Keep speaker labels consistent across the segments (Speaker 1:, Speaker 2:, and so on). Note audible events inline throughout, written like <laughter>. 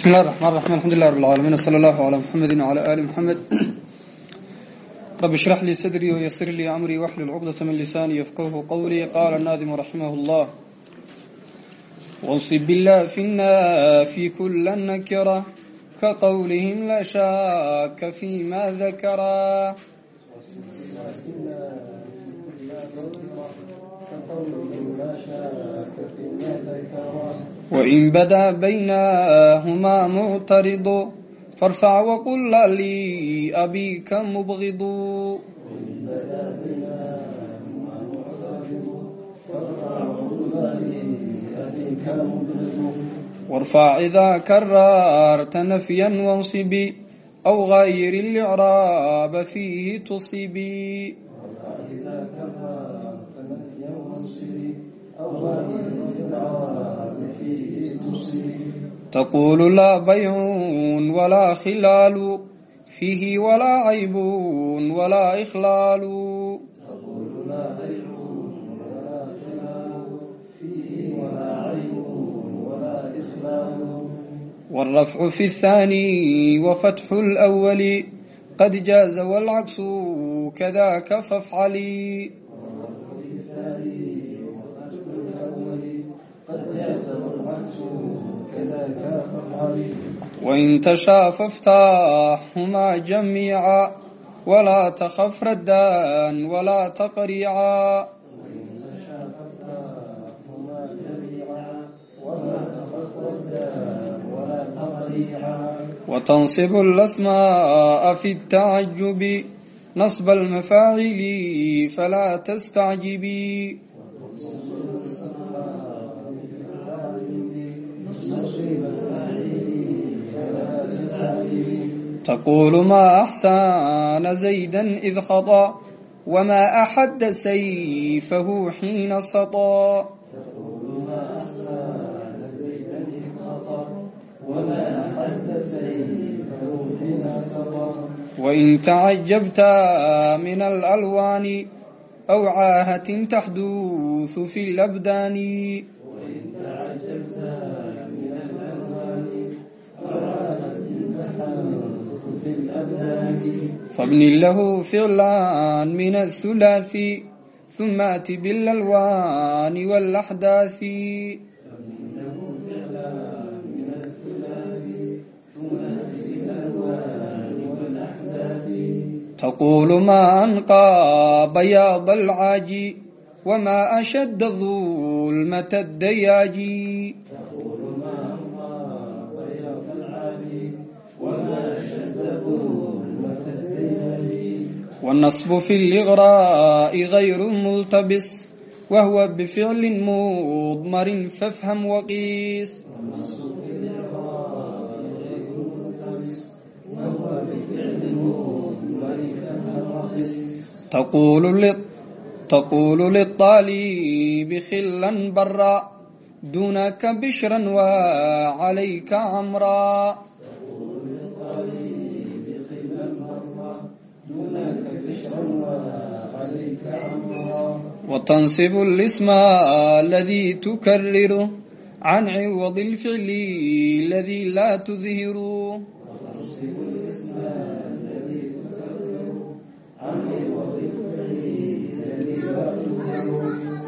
Speaker 1: bismi illahi raxmaan raxim alxamdulilah rab alcaalamiin wsala allahu calaa muxamedi wcalaa aali muxamed <clears throat> rabbi ishrax lii sadrii wayasir lii amrii waxlil cugdata min lisaanii yafqahu qowlii qaala naadimu raximah llah wansib bilafinafi kula nakira. Ka qowlihim la shaaka fima dakara وإن بدا بينهما معترض فارفع وقل لي أبيك مبغض وارفع إذا كررت نفيا وانصبي أو غير الإعراب فيه تصبي تقول لا بيع ولا خلال فيه ولا عيب ولا إخلال والرفع في الثاني وفتح الأول قد جاز والعكس كذاك فافعلي وإن تشاء فافتحهما جميعا ولا تخف ردا ولا تقريعا وتنصب الأسماء في التعجب نصب المفاعل فلا تستعجبي تقول ما أحسن زيدا إذ خطا وما أحد سيفه حين سطا وإن تعجبت من الألوان أو عاهة تحدوث في الأبدان فابن له فعلا من الثلاث ثم أت بالألوان والأحداث تقول ما أنقى بياض العاج وما أشد ظلمة الدياج والنصب في الإغراء غير ملتبس وهو بفعل مضمر فافهم وقيس تقول لل... تقول للطالب خلا برا دونك بشرا وعليك عمرا وتنصب الاسم الذي تكرره عن عوض الفعل الذي لا تظهره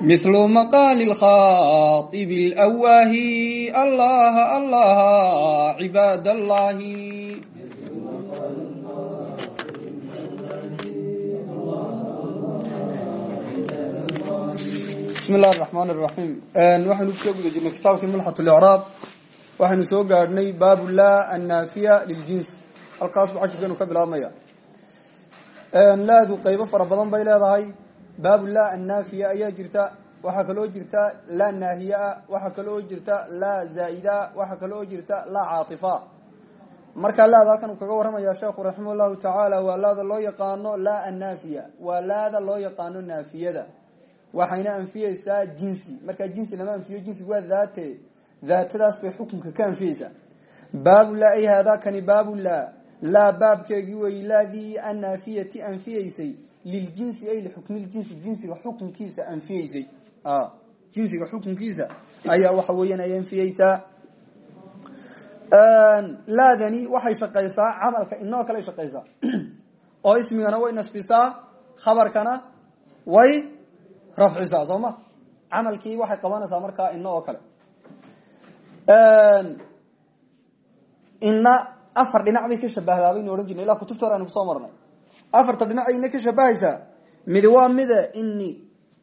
Speaker 1: مثل مقال الخاطب الأواهي الله الله عباد الله bismi illahi raxmaan iraxiim waxaynu ku soo guda jirnay kitaabkii mulxat licraab waxaynu soo gaadhnay baabu laa annaafiya liljins halkaasuu cashirkeenu ka bilaabmaya. Laadu qeybo fara badan bay leedahay. Baabu laa annaafiya ayaa jirta. Waxaa kaloo jirta laa naahiyaa waxaa kaloo jirta laa zaa'ida waxaa kaloo jirta laa caatifa. Markaa laada halkan uu kaga warramaya sheekhu raximah llahu tacaala waa laada loo yaqaano laa annaafiya waa laada loo yaqaano naafiyada waxayna anfiyeysaa jinsi. Markaa jinsi lama anfiyo jinsi waa daate. Daatadaas bay xukunka ka anfiyeysaa baabu laa ay haadaa kani baabu laa. Laa baabkeegii wey laadii annaafiyati anfiyeysay. Liljinsi ay lixukmiljinsi jinsiga xukunkiisa anfiyeysay. Jinsiga xukunkiisa ayaa waxa weeyaan ay anfiyeysaa. Laadani waxay shaqaysaa camalka inoo kale shaqaysaa oo <clears throat> ismigana way nasbisaa khabarkana way rafcisaa soo ma camalkii waxay qabanaysaa markaa ina oo kale ina afar dhinac bay ka shabahdaa baynu odhan jirna ilaa kutubta hore aynu ku soo marnay afarta dhinac ayna ka shabahaysaa mid waa mida ini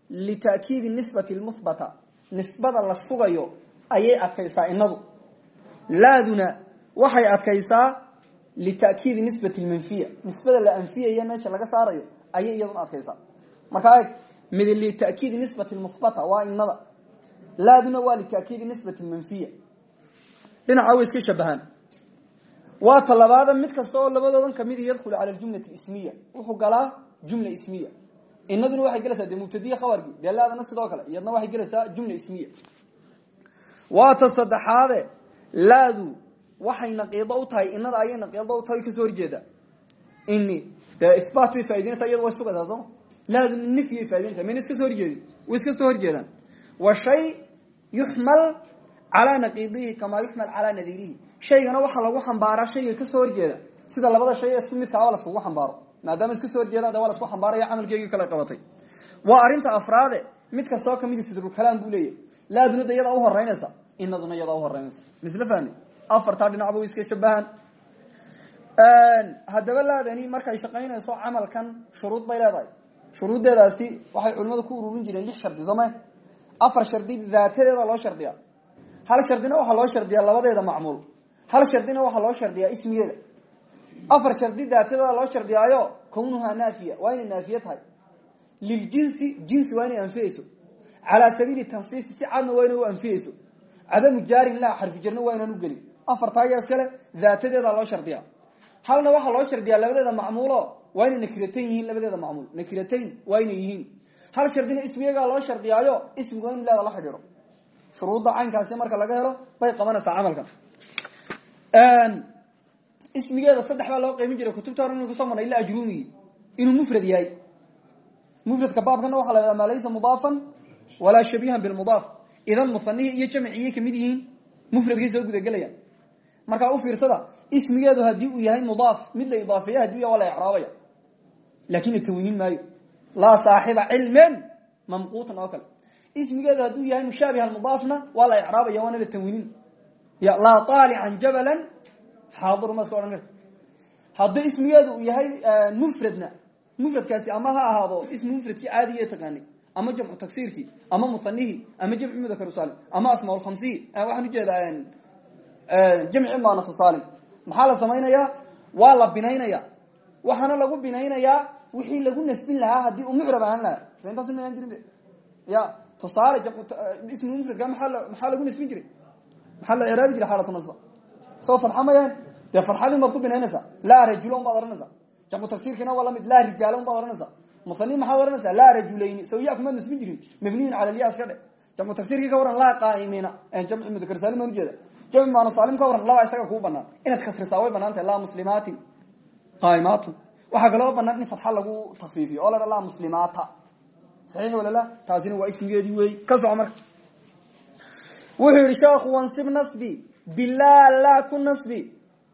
Speaker 1: lita'kiidi nisbati lmuhbata nisbada la sugayo ayay adkaysaa inadu laaduna waxay adkaysaa lita'kiidi nisbati lmanfiya nisbada la anfiyaya meesha laga saarayo ayay iyaduna adkaysaa markaa eeg mid lita'kiidi nisbati lmuhbata waa inada laaduna waa lita'kiidi nisbati lmanfiya dhinaca way iska shabahaan waa talabaada mid kasta oo labadoodan ka mid yadkhulu cala jumlati ismiya wuxuu galaa jumla ismiya inaduna waxay gelaysaa de mubtadiye khabarkii dee laadana sidoo kale iyadna waxay gelaysaa jumla ismiya waa ta saddexaade laadu waxay naqiido u tahay inada ayay naqiido u tahay ka soo horjeeda ini dee isbaat bay laadu nifyay faaidinaysa mayna iska soo horjeedin way iska soo horjeedaan wa shay yuxmal calaa naqiidihi kamaa yuxmal calaa nadiirihi shaygana waxaa lagu xambaaraa shayga ka soo horjeeda sida labada shay ee isku midkaaba laskugu xambaaro maadaama iska soo horjeedaan de waa lasku xambaaraya camalkeygii kale qabatay. Waa arrinta afraade mid kastoo kamidi sidrulkalaam buu leeyahy laaduna de iyadaa uhoreynaysa inaduna iyadaa uhoreynaysa misle fahmi? Afartaa dhinacba way iska shabahaan haddaba laadani markay shaqaynayso camalkan shuruud bay leedahay shuruuddeedaasi waxay culimadu ku ururin jireen lix shardi soome afar shardi daatadeeda loo shardiya hal shardina waxaa loo shardiyaa labadeeda macmuul. Hal shardina waxaa loo shardiyaa ismigeeda afar shardi daatadeeda loo shardiyaayo kawnuhaa naafiya waa inay naafiye tahay. Liljinsi jinsi waa inay anfiyeyso calaa sabiili tansiisi si cadna waa inay u anfiyeyso cadamu jaarin la xarfi jarna waa inaan u gelin. Afartaa yaa iskale daatadeeda loo shardiyaa. Halna waxaa loo shardiyaa labadeeda macmuulo waa inay nakiratayn yihiin labadeeda macmuul. Nakiratayn waa inay yihiin. Hal shardina ismiyagaa loo shardiyaayo ismigu waa inu leeda la xidhiidho. Shuruudda marka laga helo bay qabanaysaa camalkan. Ismigeeda saddex baa loo qeymin jiray kutubta hore inu ku soo marnay ila ajrumigi inuu mufrad yahay. Mufradka baabkana waxaa la hahdaa maa laysa mudaafan walaa shabiihan bilmudaaf idan musanihii iyo jamciyay ka mid yihiin mufradkay soo gudagelayaan markaa u fiirsada ismigeedu haddii uu yahay mudaaf mid la idaafeeya haddii waa la laakin la tawinin maayo laa saaxiba cilmin mamquutan oo kale ismigeedu hadduu yahay mushaabiha mudaafna waa la ecraabaya waana la tanwinin laa aalican jabalan xaadir ma iska odhan karta haddii ismigeedu uu yahay mufradna mufradkaasi ama ha ahaado ismi mufradkii caadiga taqaani ama jamcu taksiirkii ama musanihii ama jamcu mudakar salim ama asmaa khamsiyi waxaan u jeedaa jamci muanasa salim maxaa la samaynayaa waa la lagu binaynayaa wixii lagu nasbin lahaa haddii uu mucrab ahaan lahaa. Intaas maan jirin ya tusaale ismi mufradka maaa maxaa lagu nasbin jiray? Maxaa la jiray xaalatu nasba? Soo farxa mayaan dee farxadin baad ku binaynaysaa? Laa rajulo un baad ohanaysaa jamcu tagsiirkiina waa la mid laa rijaalo un baad ohanaysaa musani maxaad ohanaysaa laa nasbin jirin. Mabniyun cala lya iska dhe jamcu ka waran laa qaa'imiina. Jamci mudakar salim aan ujeeda jamci maanu saalim ka waran laba isaga kuu banaan inaad kasrisaa way bannaan tahay laa muslimaatin. Qaaimaatun waxaa kaloo banaan in fatxa lagu takfiifiyo. Oo la dha laa muslimaata. Saxiix walala taasina waa ismigeedii wey ka soco marka wuxuu yihi sheekhu wansib nasbi. Bilaa laa ku nasbi.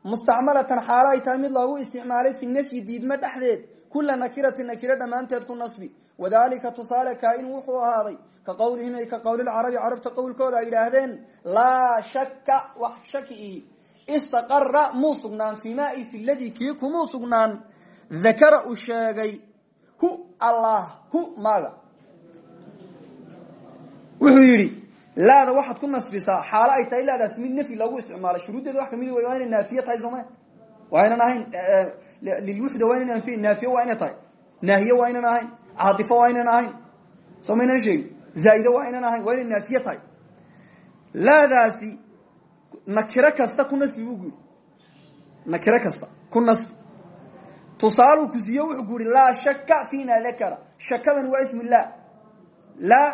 Speaker 1: Mustacmalatan xaalo ay tahay mid loogu isticmaalay fi nafyi diidmo dhexdeed. Kula nakirati nakiro dhammaanteed ku nasbi. Wadalika tusaale kaa-in wuxuu ahaaday ka qowlihim ay ka qowlilcarabi carabta qowlkooda ay yidhaahdeen laa shaka wax shaki istaqara muu sugnaan. Fii ma i fi ladii kii kumuu sugnaan dakara uu sheegay hu allah hu maaga. Wuxuu yidhi laada waxaad ku nasbisaa xaalo ay tahay laadaas mid nafyi loogu isticmaalay shuruuddeeda wax ka mid waa inay naafiye tahay sooma waa ynan ahayn lilwuxda waa inan anfiy naafiye waa inay tahay. Naahiye waa ynan ahayn caatifo waa ynan ahayn soo maynan sheegin? Zaa'ide waa ynan ahayn waa inay naafiye tahay. Laadaasi nakiro kasta ku nasbi buu nakiro kasta ku nasbi tusaaluu ku siiye wuxuu ku yihi laa shaka fima dakara shakadan waa ismi la laa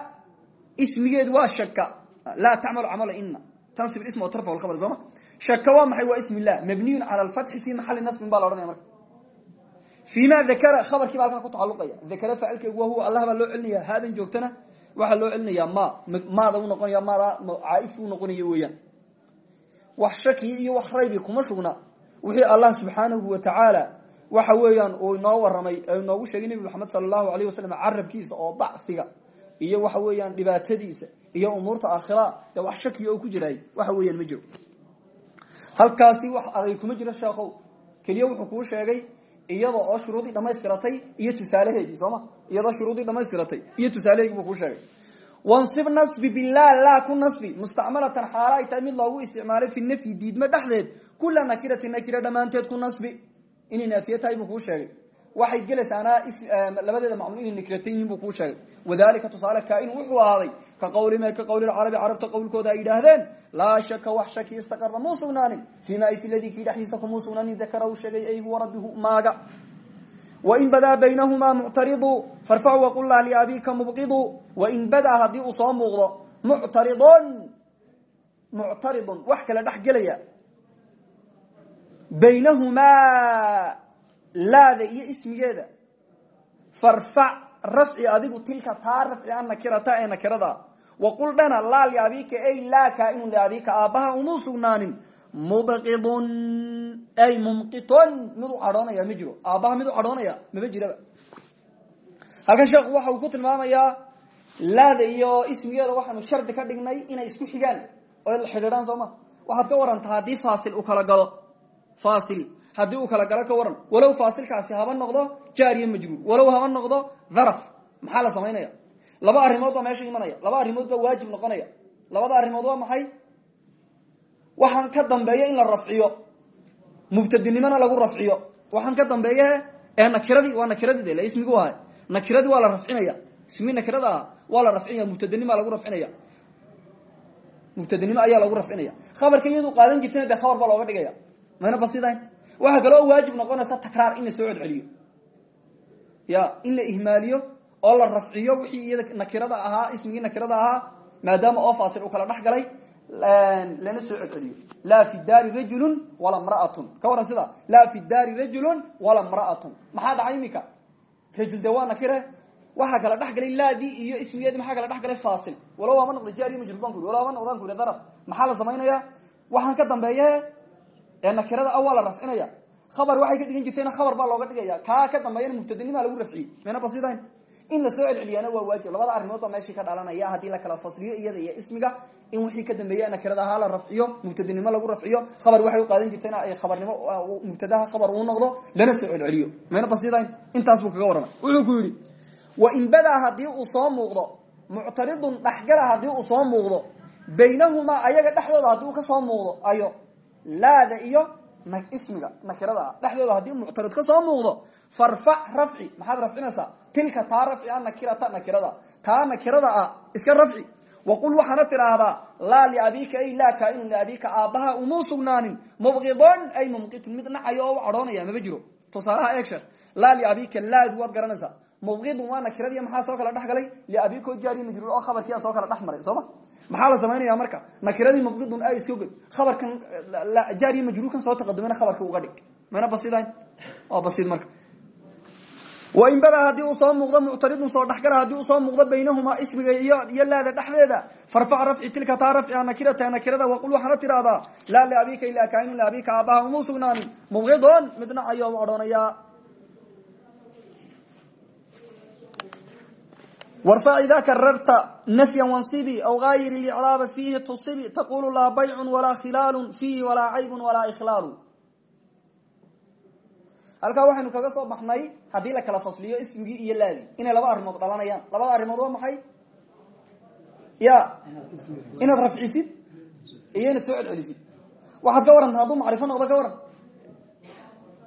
Speaker 1: ismigeedu waa shaka laa tacmalu camala ina tansib ism tarfa khabr sooma shaka waa maxay? Waa ismi lah mabniyun cala alfatxi fi maxali nasbin baa la ohanaya marka. Fii ma dakara khabarkii baa halkan ku tacaluqaya dakara faacilkeegu waa huwa allah baa loo celinaya haadan joogtana waxaa loo celinayaa. Ma maada u noqonaya maada caaifku u noqonayo weeyaan. Wax tacaala waxa weeyaan uu inoo waramay inoogu sheegay nebi maxamed sala allahu alayh wasalam carabkiisa oo bacsiga iyo waxa weeyaan dhibaatadiisa iyo umuurta aakhira dee wax shakiya ku jiraay waxa weeyaan ma jiro halkaasi wax aday kuma jiro sheekhow. Keliya wuxuu kuu sheegay iyada oo shuruudii dhamaystiratay iyo tusaalaheedii sooma iyadoo shuruudii dhamaystiratay iyo tusaalaheedii buu sheegay. Wansib nasbi billah laa ku nasbi mustacmalatan xaalo ay tahay mid loogu isticmaalay fi nafyi diidmo dhexdeed kula nakirati nakira dhammaanteed ku nasbi inay naafiye tahay buu sheegay. Waxay gelaysaana labadeeda macmul inay nakiratan yihiin buu kuu sheegay. Wadalika tusaale kaain wuxuu ahaaday ka qawlima ka qawli carabi carabta qowlkooda ay yidhaahdeen laa shaka wax shaki istaqara muu sugnaanin fima ay fi ladii kii dhexdiisa kumuu sugnaanin dakara uu sheegay ay huwa rabbihu maaga. Wain badaa baynahumaa muctaridu farfac waqul lah liabika mubqidu. Wain badaa haddii uu soo muuqdo muctaridun muctaridun wax kala dhex gelaya baynahumaa laada iyo ismigeeda. Farfac rafci adigu tilka taa rafci a nakirata ee nakirada waqul dhana laa liabika ay laa kaainu liabika aabbaha umuu sugnaanin. Mubqidun ay mumqitun mid u cadhoonaya ma jiro. Aabbaha mid u cadhoonaya maba jiraba. Halkan sheekhu waxa uu ku tilmaamayaa laada iyo ismigeeda waxaanu shardi ka dhignay inay isku xigaan. Oo xidhiidhaan soo ma? Waxaad ka warantaa haddii faasil uu kala galo faasil haddii uu kala galo ka waran walow faasilkaasi haba noqdo jaariya majruur walow haba noqdo dharaf maxaa la samaynaya laba arrimood baa meesha imanaya laba arrimood baa waajib noqonaya labada arrimood waa maxay waxaan ka dambeeya in la rafciyo mubtadinimona lagu rafciyo waxaan ka dambeeye ee nakiradii waa nakiradii de ismigu ahay nakiradii waa la rafcinaya ismi nakirada ah waa la rafcinaya mubtadinima lagu rafcinaya mubtadinimo ayaa lagu rafcinaya khabarka mayna basidayn waxaa kaloo waajib noqonaysa takraar in la soo celceliyo. Ya in la ihmaaliyo oo la rafciyo wixii iyada nakirada ahaa ismigii nakirada ahaa maadaama oo faasil uu kala dhex galay lana soo celceliyo. Laa fi daari rajulun wala mraatun ka waran sida laa fi daari rajulun wala mraatun maxaa dhacay imika? Rajul de waa nakire? Waxaa kala dhex galay iyo ismigeedi maxaa kala dhex galay faasil walow haba noqda jaariy majruur ban ku walow haba noqdaan maxaa la samaynaya waxaan ka dambeeye ee nakirada ah waa la rafcinaya khabar waxay ka dhigan jirtayna khabar baa looga dhigaya kaa ka dambeeyana mubtadinima lagu rafciyey. Mayna basidayn in la soo celceliyana waa waajib. Labada arrimood baa meeshii ka dhalanaya haddii la kala fasliyo iyada iyo ismiga in wixii ka dambeeya nakirada ahaa la rafciyo mubtadinimo lagu rafciyo khabar waxay u qaadan jirtayna ay khabarnimo mubtadaha khabar uu noqdo lana soo celceliyo. Mayna basidayn intaas buu kaga warramay. Wuxuu ku yidhi wain badaa haddii uu soo muuqdo muctaridun dhexgala haddii uu soo muuqdo baynahumaa ayaga dhexdooda haddii uu ka soo muuqdo ayo laada iyo ismiga nakirada. Ah dhexdooda haddii muctarid ka soo muuqdo farfac rafci maxaad rafcinaysaa tilka taa rafci a nakirata nakirada. Taa nakirada ah iska rafci waqul waxaana tidhaahdaa laa liabika ay laa kaainu liabika aabbaha umuu sugnaanin. Mubqidon ay mumqitun mid nacayo oo u cadhoonaya maba jiro. Tusaalaha eeg sheekh. Laa liabika laadu waad garanaysaa. Mubqidun waa nakiradiiy maxaa soo kala dhex galay? Liabiko jaari majruur oo khabarkiia soo kala dhex maray sooma maxaa la samaynaya marka? Nakiradii mubqidun a iska god khabarkan jaariy majruurkan soo taqadumana khabarka uga dhig. Mayna basidayn waa basid marka. Wain badaa haddii uu soo muuqdo muctaridun soo dhexgala haddii uu soo muuqdo baynahumaa ismiga iyo laada dhexdeeda farfac rafci tilka taa rafcia nakirata nakirada waqul waxaana tidhaahdaa laa liabika ilaa kainu liabika aabbaha umuu sugnaanin. Mubqidon midna ayoo u odhanayaa warfac idaa kararta nafya wansibi aw gaayir licraaba fiihi tusibi taqulu laa baycun walaa khilaalu fiihi walaa caybun walaa ikhlaalu halkaa waxaynu kaga soo baxnay haddii la kala fasliyo ismigii iyo laadii inay laba arrimood dhalanayaan. Labada arrimood waa maxay? Ya. Inaad rafcisid iyo inaad soo celcelisid. Waxaad ka waranta hadduu macrifo noqdo ka waran.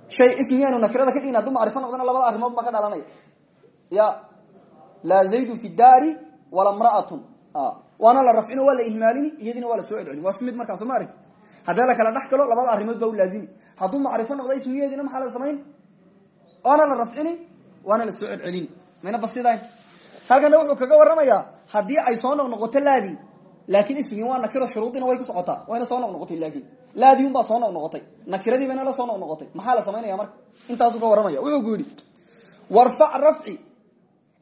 Speaker 1: Shay ismigaanu nakirada ka dhigin hadduu macrifo noqdona labada arrimood laa zaydun fi daari wala mraatun waana la rafcino waa la ihmaalini iyadina waa la soo celcelin. Waa isku mid markaa soo ma aragti haddii la kala dhex galo labada arrimood baa u laazimi. Hadduu macrifo noqdo ismigeedina maxaa la samayn? Waana la rafcini waana la soo celcelini mayna basidayn halkana wuxuu kaga warramayaa haddii ay soo noqnoqoto laadii laakin ismigii waa nakiro shuruudina way ku socotaa. Wayna soo noqnoqotay laakin laadii unbaa soo noqnoqotay nakiradii bayna la soo noqnoqotay maxaa la samaynaya marka? Intaasuu ka warramaya wuxuu ku yidhi warfac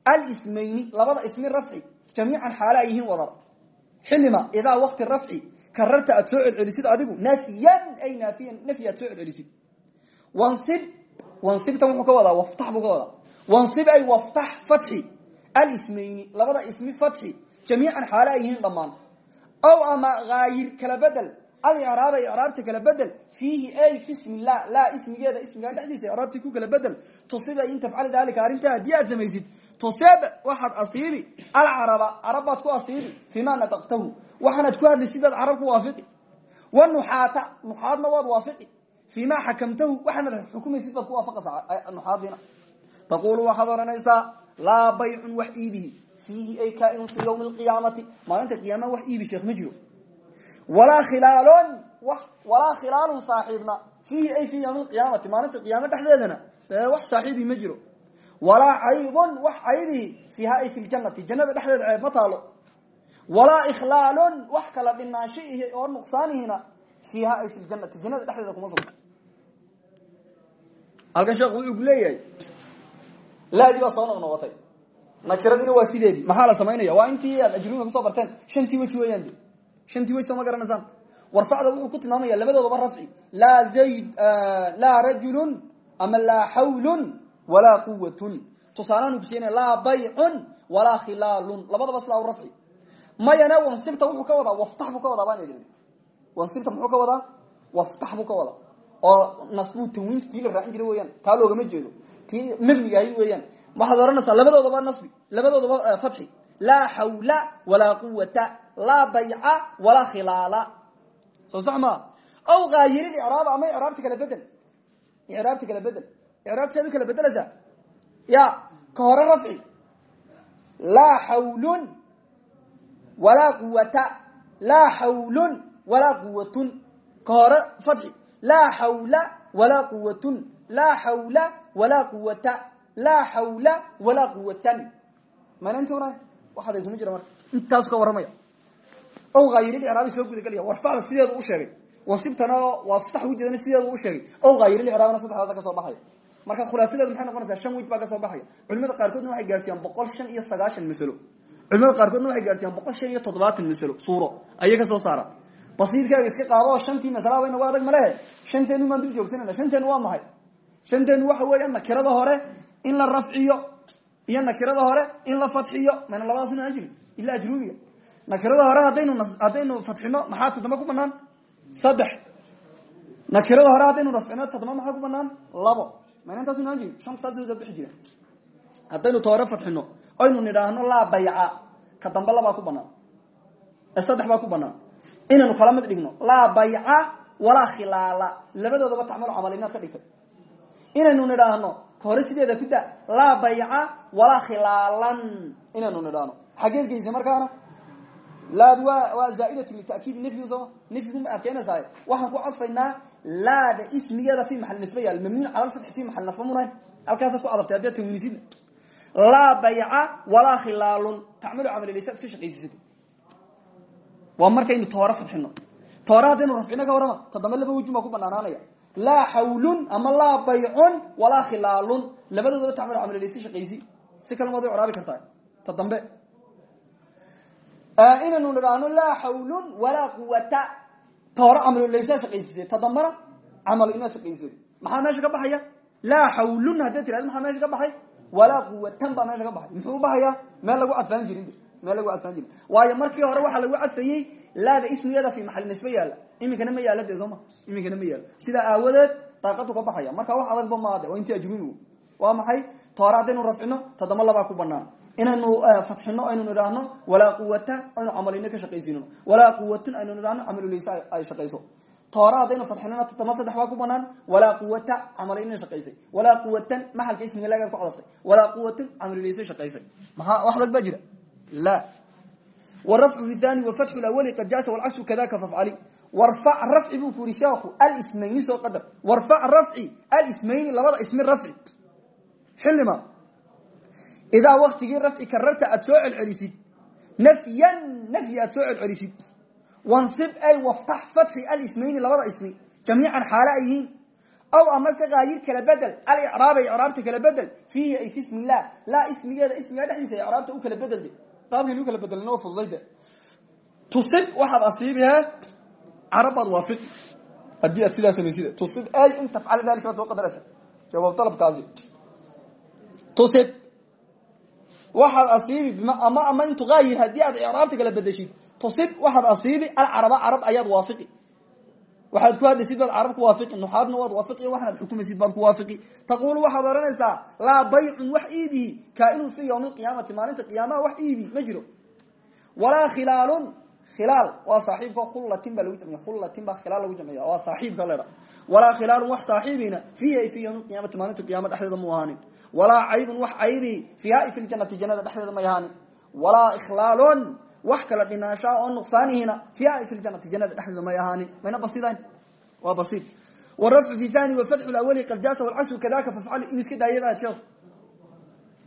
Speaker 1: alismayni labada ismi rafci jamiican xaale ay yihiin wadar xilima idaa waqti rafci kararta aad soo celcelisid adigu nafyan ay naafiyan nafyi aad soo celcelisid. Wansib wansibtan wuxuu ka wadaa waftax buu ka wadaa. Wansib ay waftax fatxi alismayni labada ismi fatxi jamiican xaale ay yihiin dhammaan. Ow ama haayir kala bedel alicraaba icraabta kala bedel fiihi ay fi ismi la laa ismigeeda ismigaa dhexdiisa icraabtii ku kala bedel tusiba tusib waxaad asiibi alcaraba carab baad ku asiibi fiima nadaqtahu waxaanaad ku hadlay sidaad carab ku waafiqi. Wanuxaata nuxaadna waad waafiqi. Fiima xakamtahu waxaanaad xukumaysid baad ku waafaqaysaa nuxaadiina taqulu waxaad odhanaysaa laa baycun wax iibihi fiihi ay kaainun fi ywmi alqiyaamati maalinta qiyaamaha wax iibi sheekh ma jiro. Walaa khilaalon walaa khilaalun saaxiibna. Ay fi ywmi alqiyaamati maalinta qiyaamo dhexdeedana dee wax saaxiibi ma jiro walaa caybun wax caybihi fiiha ay fi ljanati jannada dhexdeeda ceeb ma taalo. Walaa ikhlaalun wax kala dhinaanshiihi oo nuqsaanihina fiiha ay fi ljanati jannada dhexdeeda kuma sugna halkan sheekhu wuxuu ku leeyahay laadii baa soo noqnoqotay nakiradina waa sideedii maxaa la samaynaya waa intii aad ajrumiga ku soo barteen shantii weji weeyaan de shantii weji soo ma garanaysaan warfacda wuxuu ku tilmaamaya labadoodaba rafci. Laa zayd laa rajulun ama laa xawlun walaa quwatun tusaalahan ku siinaya laa baycun walaa khilaalun. Labadaba sidaa rafci. Mayana wansibta wuxuu ka wadaa waftax buu ka wadaa baan idhi wansibta muxuu ka wadaa? Waftax buu ka wadaa. Oo nasbuu tanwiinka tii la raacin jiray weeyaan. Taa loogama jeedo. Tii mebnigahay weeyaan. Waxaad ohanaysaa labadoodaba nasbi labadoodaba fatxi. Laa xawla walaa quwata laa bayca walaa khilaala. Soo sax maa aw haayiri icraab ama icraabta kala bedel. Icraabta kala bedel icraabta saad u kala bedelaysaa ya ka hore rafci laa xawlun walaa quwata laa xawlun walaa quwatun ka hore fatxi laa xawla walaa quwatun laa xawla walaa quwata laa xawla walaa quwatan mana inta wana waxaday kuma jira marka intaasu ka warramaya ow haayirlicraabi soo gudagelaya warfacda sideedu u sheegay wasibtana waa fitax ujeedana sideedu u marka khulaasadeedu maxay noqonaysaa shan wej baa ka soo baxaya. Culimada qaarkoodna waxay gaarsiiyaan boqol shan iyo sagaashan masalo culimada qaarkoodna waxay gaarsiiyaan boqol iyo toddobaatan masalo suuro. Ayay soo saaraan. Basiirkaaga iska qaado shantii masalaba inagu adag malehe shanteenu maan dul joogsanayna shanteenu waa maxay? Shanteenu waxa weeya nakirada hore in la rafciyo iyo nakirada hore in la fadxiyo. Mayna labadaasuna aan jirin ila ajrumiga nakirada hore hadaynu haddaynu fadxino maxaa toddoma ku banaan saddex. Nakirada hore haddaynu rafcino toddoma maxaa ku banaan labo mayna intaasuna aan jirin shan saas soo bixi jira haddaynu toore fadxino aynu nidhaahno laa bayca ka dambe labaa ku banaan saddex baa ku banaan inaynu kala mid dhigno laa bayca walaa khilaala labadoodaba tacmalu camal ka dhigtay inaynu nidhaahno ka hore sideeda ku laa bayca walaa khilaalan inaynu nidhaahno xageed geysa markaana laadu waa zaaidatu litakiidi nafyigu sooma nafyigu ma adkeynaysaa waxaan ku cadfaynaa laada ismigeeda fi maxal nisba yaal mamnuun cala lfatxi fi maxal nasba munayn halkaasaad ku cadabtay haddii tanwiinisidna laa bayca walaa khilaalun tacmalu camalileysa ad ka shaqaysisad waa markaynu toore fadxino toore haddaynu rafcino ka warrama toddoma laba wejun baa ku banaanaanaya laa xawlun ama laa baycun walaa khilaalun labadoodaba tacmalu camalileysa shaqaysi si kalma waday coraabi kartaa ta dambe inaynu nidhaahno laa xawlun walaa quwata toore camalileysa shaqaysisay. Ta dambena camal inaad shaqaysay. Maxaa meesha ka baxaya? Laa xawlun hadday tirahdo maxaa meesha ka baxay? Walaa quwatan baa meesha ka baxay. Muxuu ubaxayaa meel lagu cadfaan jirin. Meel lagu cadfaan jirin. Waayo markii hore waxaa lagu cadfayey laada ismigeeda fi maxal nisbe yaalla. Iminkana ma yaalla dee sooma iminkana ma yaalo sidaa aawadeed daaqadu ka baxaya. Marka wax adagba maade waa intii ajrumigu waa maxay? Toore haddaynu rafcino toddoma labaa ku banaan inaynu fatxino aynu nidhaahno walaa quwata aynu camalino ka shaqaysino. Walaa quwatun aynu nidhaahno camaluleysa ay shaqayso. Toora haddaynu fadxinona toddoma saddex ku banaan walaa quwata camalina shaqaysay. Walaa quwatan maxalka ismiga laagaad ku cadaftay walaa quwatun camaluleysa shaqaysay. Maxaa wax adag baa la. Warafcu fi thani wafatxu lawali qad jaasa walcaksu kadaka fafcali warfac rafci buu ku yiri sheekhu alismayni soo qadar. Warfac rafci xilima idaa waktigii rafci kararta aad soo celcelisid nafyan nafyi aad soo celcelisid wansib ay waftax fatxi alismayni labada ismi jamiican xaale ay yihiin aw amase haayir kala bedel alicraaba icraabta kala bedel fiihi ay fi ismi illah laa ismigeeda ismigaa dhexdiisa icraabta u kala bedelde qaabkaynu kala bedelna fududayde tusib waxaad asiibihe carab baad waafiqi haddii aad sidaa samaysid tusib ay in tafcala dalika baad soo qadaraysa jawaab dalabkaasi tusib waxaad asiibi ama ama in tugaayir haddii aad icraabta kala bedeshid tusib waxaad asiibi alcaraba carab ayaad waafiqi. Waxaad ku hadlaysid baad carab ku waafiqi nuxaadna waad waafiqi waxaad xukumaysid baad ku waafiqi. Taqulu waxaad ohanaysaa laa baycun wax iibihi kaainun fi ywmi lqiyaamati maalinta qiyaamaha wax iibi ma jiro. Walaa khilaalun khilaal waa saaxiibka khullatin baa lagu jamciya khullatin baa khilaal lagu jamciya waa saaxiibka ledha walaa khilaalun wax saaxiibina fiiha fi ywmi lqiyaamati maalinta qiyama dhexdeeda mu walaa caybun wax caybi fiiha fi ljanati jannada dhexdeeda may ahaanin walaa ikhlaalun wax kala dhinaanshaa oo nuqsaanihina fiiha fi ljanati jannada dhexdeeda may ahaanin mayna basidayn waa basiid. Warafcu fi thani wafatxu lawali qad jaasa walcagsu kadaka fafcal. In iska daayaba sheekh.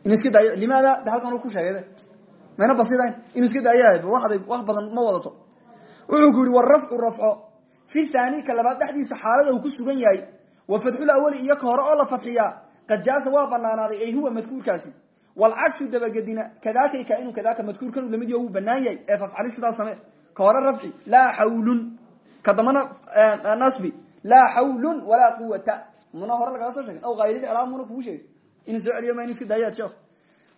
Speaker 1: In iska daaya limaada? De halkan ku sheegaybe mayna basidayn inuu iska daayahay waxday wax badan ma wadato. Wuxuu ku yihi warafcu rafco. Fi thani ka labaad dhexdiisa xaalada uu ku sugan yahay. Wa fatxul awali iyo ka hore oo la fadxiyaa qad jaasa waa banaanaaday ay huwa madkuurkaasi. Walcagsu dabagedina kadaka kainu kadaka madkuurkan la mid yo wuu banaan yahay. Ee fafcali sidaa same ka hore rafci laa xawlun ka dambana nasbi. Laa xawlun walaa quwata muna hore lagaga soo sheegay. Aw hayri ficlaa muna kugu sheegay. Inuu soo celiyo ma in iska daayaad sheekh.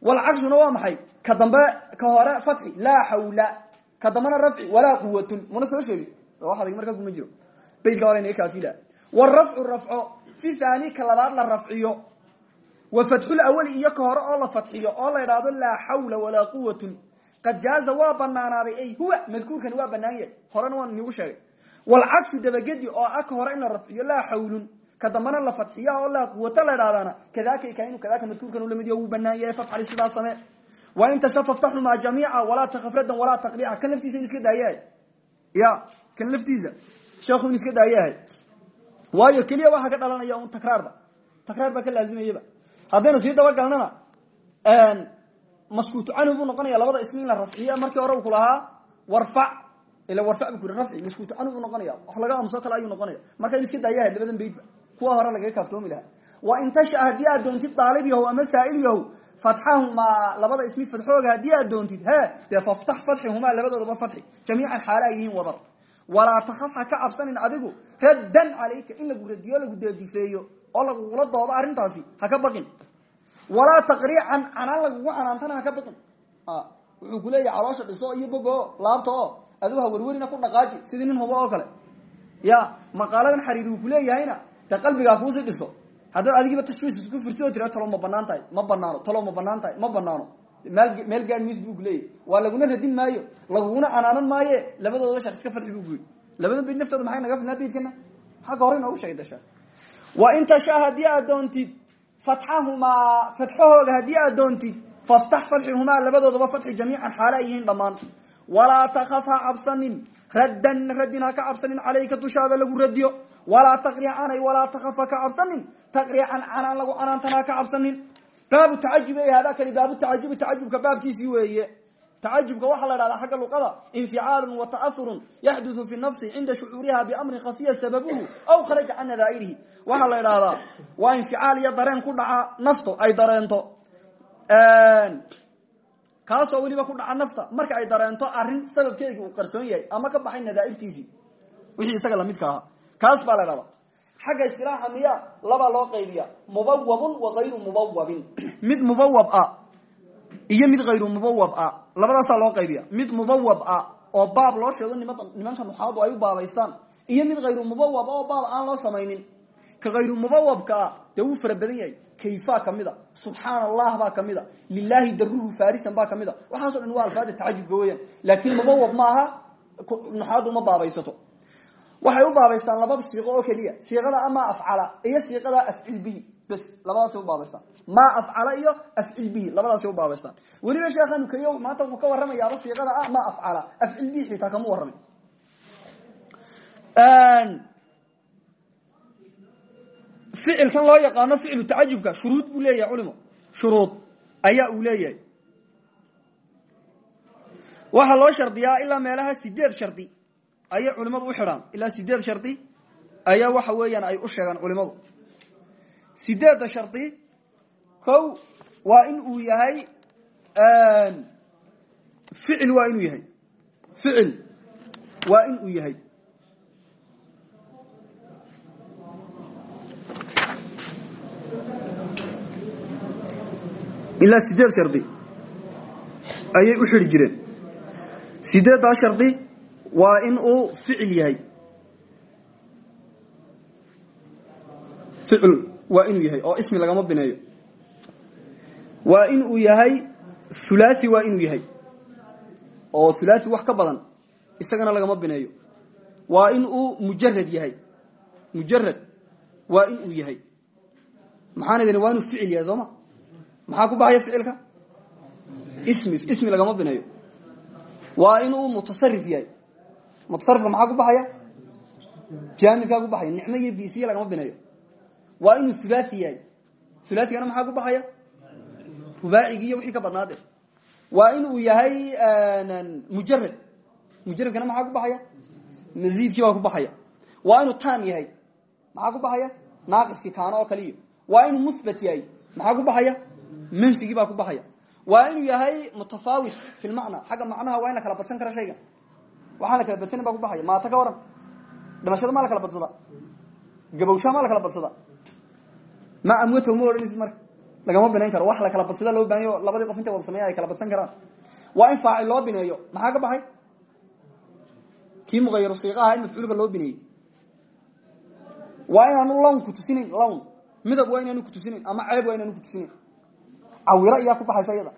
Speaker 1: Walcagsuna waa maxay? Ka dambe ka hore fatxi laa xawla ka dambana rafci walaa quwatun muna soo sheegi wax adag markaa kuma jiro. Baydka hore inaga kaafila warafcu labaad la rafciyo wa fatxul awali iyo ka hore oo la fadxiyo oo la idhaahdo laa xawla walaa quwatun qad jaaza waa banaanaaday ay huwa madkuurkani waa banaan yahay horena waan inigu sheegay. Walcagsu dabagedi oo ah ka hore in la rafciyo laa xawlun ka dambana la fadxiya oo laa quwata la idhahdana kadaka kainu kadaka madkuurkan u la mid yaho wuu banaan yahay fafcali sidaa samee. Wa in tasha faftaxumaa jamiica walaa takafradan walaa taqdiica kan laftiisa in iska daayahay. Ya kan laftiisa. Sheekhu haddaynu sii dabagalnana maskuutu canhu buu noqonaya labada ismi la rafciyo markii hore ku lahaa warfac ila warfac bu ku yiri rafci maskuutu canhu buu noqonaya wax laga amso kale ayuu noqonaya marka iska daayahay labadan baydba kuwa hore lagaga kaaftoomi lahaa. Wa in tasha haddii doontid daalib yahow ama saa'il yahow fatxahumaa labada ismi fadxooga haddii aad doontid he dee faftax fadxihumaa labadoodaba fadxi jamiican xaale ay wadar. Walaa takaf ha ka cabsanin adigu raddan calayka in lagu radiyo lagu deedifeeyo oo lagugula doodo arrintaasi ha ka baqin. Walaa taqriican canaan lagugu canaantana ha ka baqin. Wuxuu kuleeyahy caloosha dhiso iyo bogo laabta oo adigu ha werwerina ku dhaqaaji sidii nin hubo oo kale. Ya maqaaladan xariiri uu kuleeyahayna dee qalbigaa kuusii dhiso. Haddaad adigiiba tashwiis isku firti oo talo ma bannaan tahay ma banaano talo ma banaan ma banaano meel gaad miis buu kuleeyahy waa laguna radin maayo laguguna canaanan maaye labadoodaba shar iska fadxi buu kuyi labadan bayd laftooda maxay naga filnaa baydkana xagga hore inoogu sheegay wa in tashaa haddii aad doontid fatxahumaa fatxahooga haddii aad doontid faftax fadxihumaa labadoodaba fadxi jamiican xaale ay yihiin dhammaan. Walaa takaf ha cabsanin raddan raddin ha ka cabsanin calayka dushaada lagu radiyo. Walaa taqriicanay walaa takaf ha ka cabsanin taqriican canaan lagu canaantana ha ka cabsanin. Baabu tacajub e weeye tacajubka waxaa la dhahdaa xagga luqada inficaalun wa ta'ahurun yaxduthu fi nafsi cinda shucuuriha biamrin khafiya sababuhu aw kharaja can nadaa'irihi. Waxaa la idhaahdaa waa inficaal iyo dareen ku dhaca nafto ay dareento. Kaasoo weliba ku dhaca nafta marka ay dareento arrin sababkeedii uu qarsoon yahay ama ka baxay nadaa'irtiisii. Wixii isaga lamidka ahaa. Kaas baa la dhahdaa xagga istilaaxa miya labaa loo qaybiya mubawabun wa hayru mubawabin <clears throat> mid mubawab ah iyo mid hayru mubawab ah labadaasaa loo qaybiya mid mubawab ah oo baab loo sheego nimanka nuxaadu ay u baabaystaan. Iyo mid hayru mubawab oo baab aan loo samaynin. Ka hayru mubawabka ah dee wuu fara yahay. Kayfa ka mid a? Subxaan allah baa ka mid a. Lilahi daruhu farisan baa ka mid a. Waxaaso dhan waa alfaada tacajubka weeyaan. Laakin mubawab ma aha nuxaadu ma baabaysato waxay u baabaystaan laba siiqo oo keliya. Siiqada ama afcala iyo siiqada afcil bihi bes labadaasay ubaabaystaan ma afcala iyo afcil bihi labadaasay ubaabaystaan weliba sheekha nukeyo maanta wuxuu ka warramayaaba siiqada ah ma afcala afcil bihi xitaa kama warramay ficilkan loo yaqaano ficlu tacajubka shuruud buu leeyahay culimo shuruud ayaa uu leeyahay waxaa loo shardiyaa ilaa meelaha sideed shardi ayay culimadu u xidhaan ilaa sideed shardi ayaa waxa weeyaan ay u sheegaan culimadu sideedda shardi ko waa in uu yahay ficil waa inuu yahay. Ficil waa in uu yahay. Ilaa sideed shardi ayay u xidhi jireen. Sideeddaa shardi waa in uu ficil yahay. Ficil waa inuu yahay oo ismi lagama bineeyo. Waa in uu yahay hulaathi waa inuu yahay. Oo hulaathi wax ka badan isagana lagama bineeyo. Waa in uu mujarad yahay. Mujarad waa in uu yahay. Maxaan idin waa inuu ficil yahay sooma? Maxaa ku baxaya ficilka? Ismi ismi lagama bineeyo. Waa inuu mutasarif yahay. Mutasarifka maxaa ku baxaya? Jaamidkaa ku baxaya. Nicmo iyo bisiya lagama bineeyo waa inuu hulaathi yahay. Hulaathigana maxaa ku baxaya? Rubaacigi iyo wixii ka badnaade waa inuu yahay mujarad mujaradkana maxaa ku baxaya? Maziidkii baa ku baxaya. Waa inuu tam yahay. Maxaa ku baxaya? Naaqiskii kaano oo kaliyo waa inuu muhbat yahay. Maxaa ku baxaya? Manfigii baa ku baxaya. Waa inuu yahay mutafaawit fi lmacna xagga macnaha waa in la kala badsan kara shayga. Waxaan la kala badsanin baa ku baxaya. Maata ka waran. Dhimashada maa la badsada? Gabawshaa maa la badsada ma amwatow ma odhanaysid lagama binayn karo. Wax la kala badsada loo bahanyo labadii qof intay wada sameeya ay kala badsan karaan. Waa in faacil loo bineeyo. Maxaa ka baxay? Kii muqayar siiqaha in mafcuulka loo bineeyey. Waa inaanu lawn kutusinayn lawn midab waa inaanu kutusinayn ama ceeb waa inaanu kutusinayn cawiro iyaa ku baxaysa iyada.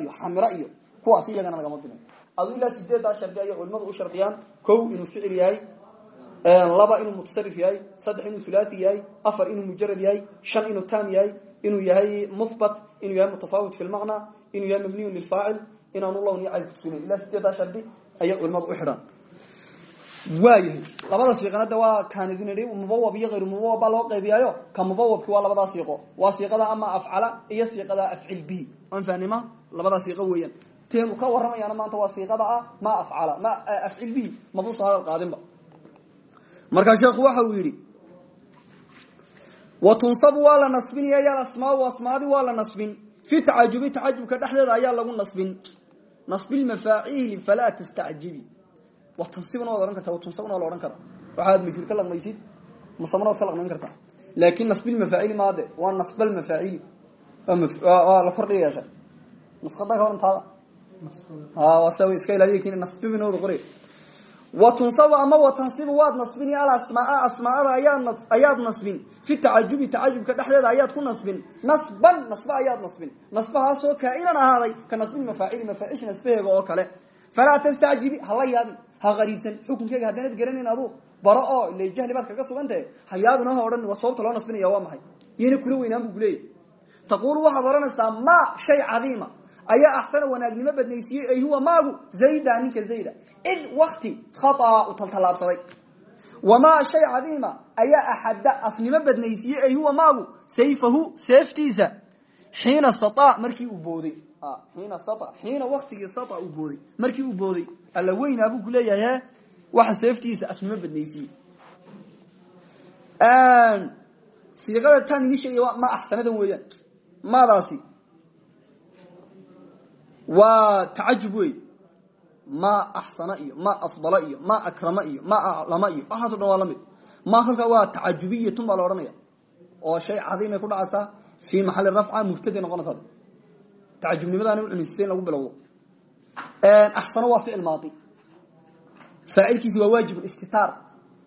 Speaker 1: Iyo xamiro iyo kuwaas iyagana lagama binayo adu ilaa sideeddaa shardi ayay culimadu u shardiyaan kow inuu ficil yahay laba inuu mutasarif yahay saddex inuu hulaathi yahay afar inuu mujarad yahay shan inuu tam yahay inuu yahay muhbat inuu yahay mutafaawit fi lmacna inuu yahay mabniyun lilfaacil inaanu lawn iyo cayb kutusinayn ilaa sideeddaa shardi ayay culimadu u xidhaan. Waayahay labada siiqana de waa kaanidin mubawab iyo hayru mubawab baa loo qaybiyaayo ka mubawabki waa labadaa siiqo waa siiqada ama afcala iyo siiqada afcil bihi aan fahnima labadaa siiqo weeyaan. Teenu ka warramayaana maanta waa siiqada ah ma afcala ma afcil bihi qaadinba markaa sheekhu waxa uu yidhi wa tunsabu waa la nasbinaya ya asmaau asmaadi waa la nasbin. Fi tacajubi tacajubka dhexdeeda ayaa lagu nasbin. Nasbilmafaaciili falaa tastacjibi. Watansibna waad ohan karta watunsabna waa la odhan waxaad majhuul ka laqmaysid musamana waad ka laqmayn kartaa. Laakin nasbilmafaacili maade waa nasbalmafaacili waa la kordhigayaasha nusada ka warantaada sa iska ilaaliy nasbibinooda qori watunsabu ama watansibu waad nasbini alasmaa asmaada ayaad nasbin. Fi tacajubi tacajubka dhexdeeda ayaad ku nasbin. Nasban nasba ayaad nasbin. Nasbahaasoo kaa'inan ahaaday ka nasbilmafaacili mafaacish nasbaheega oo kale. Falaa tastacjibi hala yaabin ha qariibsan. Xukunkeega haddaanad garanayn adu baro oo ile jahli baad kaga sugantahe ha yaabin ha odhan sababta loo nasbinaya waa maxay? Iyana kula weynaan buu kuleeyahy taquulu waxaad odhanaysaa ma shay cadiima ayaa axsana wanaagnimo badnaysiiyey ay huwa maagu zayda ninka zayda. Id wakti khaaa u taltallaabsaday wamaa shay cadiima ayaa axadda afnimo badnaysiiyey ay huwa maagu sayfahu seeftiisa. Xiina sata markii uu booday. Sata xiina waktigii sata uu booday. Markii uu booday alla weynaa buu kuleeyahay waxa seeftiisa afnimo badnaysiiyey. Siiqada taan idin ma axsanadan weeyaan. Maadaasi waa tacajub wey ma axsana iyo ma afdala iyo ma akrama iyo ma aclama iyo waxaaso dhan waa la mid. Ma kolkaa waa tacajubiyatun baa la odhanaya oo shay cadiimay ku dhacaysaa fii maxali rafca mubtaday noqonaysaa. Tacajubnimadaana ucunisiisa in lagu bilowdo. Axsano waa ficil maadi. Faacilkiisi waa waajib istitaar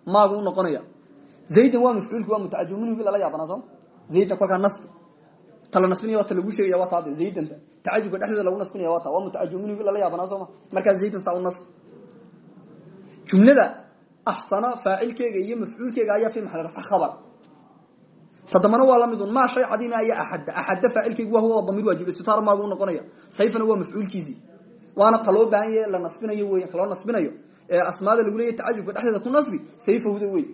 Speaker 1: maagu u noqonaya zaydan waa mafcuulki waa mutacajib minhu lala yaabana sooma zaydan kolkaa nasbi tala nasbinaya waa ta lagu sheegaya waa taade zaydanta. Tacajubka dhexdeeda lagu nasbinaya waa ta waa mutacajib minhu lala yaabana sooma. Markaa zaydan saa u nasb. Jumlada axsano faacilkeega iyo mafcuulkeega ayaa fi maxali rafca khabar. Tadambana waa la mid un maa shay cadiima ayaa axadda. Axadda faacilkeygu waa huwa damiir waajib istitaar maagu noqonaya. Sayfana waa mafcuulkiisii waana ta loo baahan yahe la nasbinayo weyan kaloo nasbinayo. Ee asmaada lagu leeyahy tacajubka dhexdeeda ku nasbi sayfahuda wey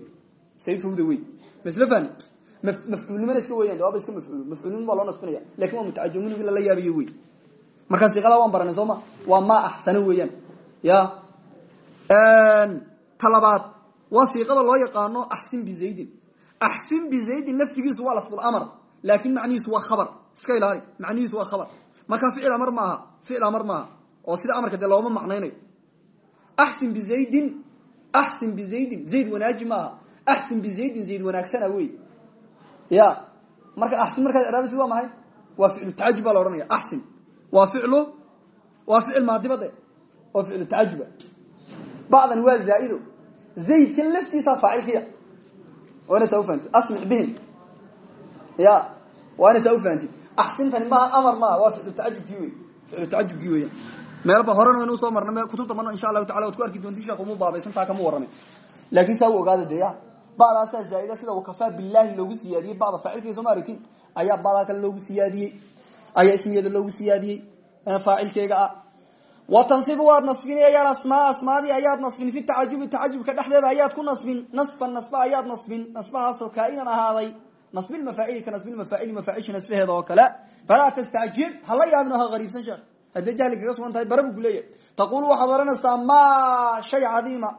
Speaker 1: sayfahuda wey masle fahmi mafcuulnimana iska weyan jawaaba iska mafcuul mafcuulnima baa loo nasbinaya laakiin waa mutacajib minhu lala yaabiyo wey markaa siiqadaa waan baranay soo ma waa weeyaan ya talabaad waa siiqada loo yaqaano axsin bizaydin axsin bizaydin laftigiisu waa lafdulamar laakin macnihiisu waa khabar iska ilaali macnihiisu waa khabar markaa ficil amar maaha ficil amar maaha oo sida amarka dee looma macnaynayo axsin bizaydin axsin bizaydin zayd wanaaji maaha axsin bizaydin zayd wanaagsana wey ya marka axsin markaad eraabisid waa maxay? Waa ficlu tacajub baa la ohanaya axsin waa ficlu waa ficil maadibade oo ficlu tacajuba bacdan waa zaa'ido zaydkan laftiisaa faacilkiya waa inaysaa ufahanti asmix bihim. Ya waa inaysaa ufahanti axsintani maaha amar maaha waa ficlu tacajubkii wey ficlu tacajubkii weeyaan meelba horena waynu u soo marnay kutubta marna insha allahu tacala waad ku arki doonti sheekh umu baabaysan taa kama warramay laakin saa u ogaada de ya ba'daasaa zaa'ida sida wakafaa billahi loogu siyaadiyey ba'da faacilkiisa soo ma aragtin ayaa ba'daa kale loogu siyaadiyey ayaa ismiyada loogu siyaadiyey faacilkeega ah. Wa tansibu waad nasbinayaan asmaa asmaadii ayaad nasbin fi tacajubi tacajubka dhexdeeda ayaad ku nasbin nasban nasba ayaad nasbin nasbahaasoo kaa'inan ahaaday nasbilmafaacili ka nasbilmafaacili mafaacisha nasbaheeda oo kale. Falaa tastacjib hala yaabin ha hariibsan sheekh haddee jahli kaga sugan tahay bara buu ku leeyahay. Taqulu waxaad ohanaysaa ma shay cadiima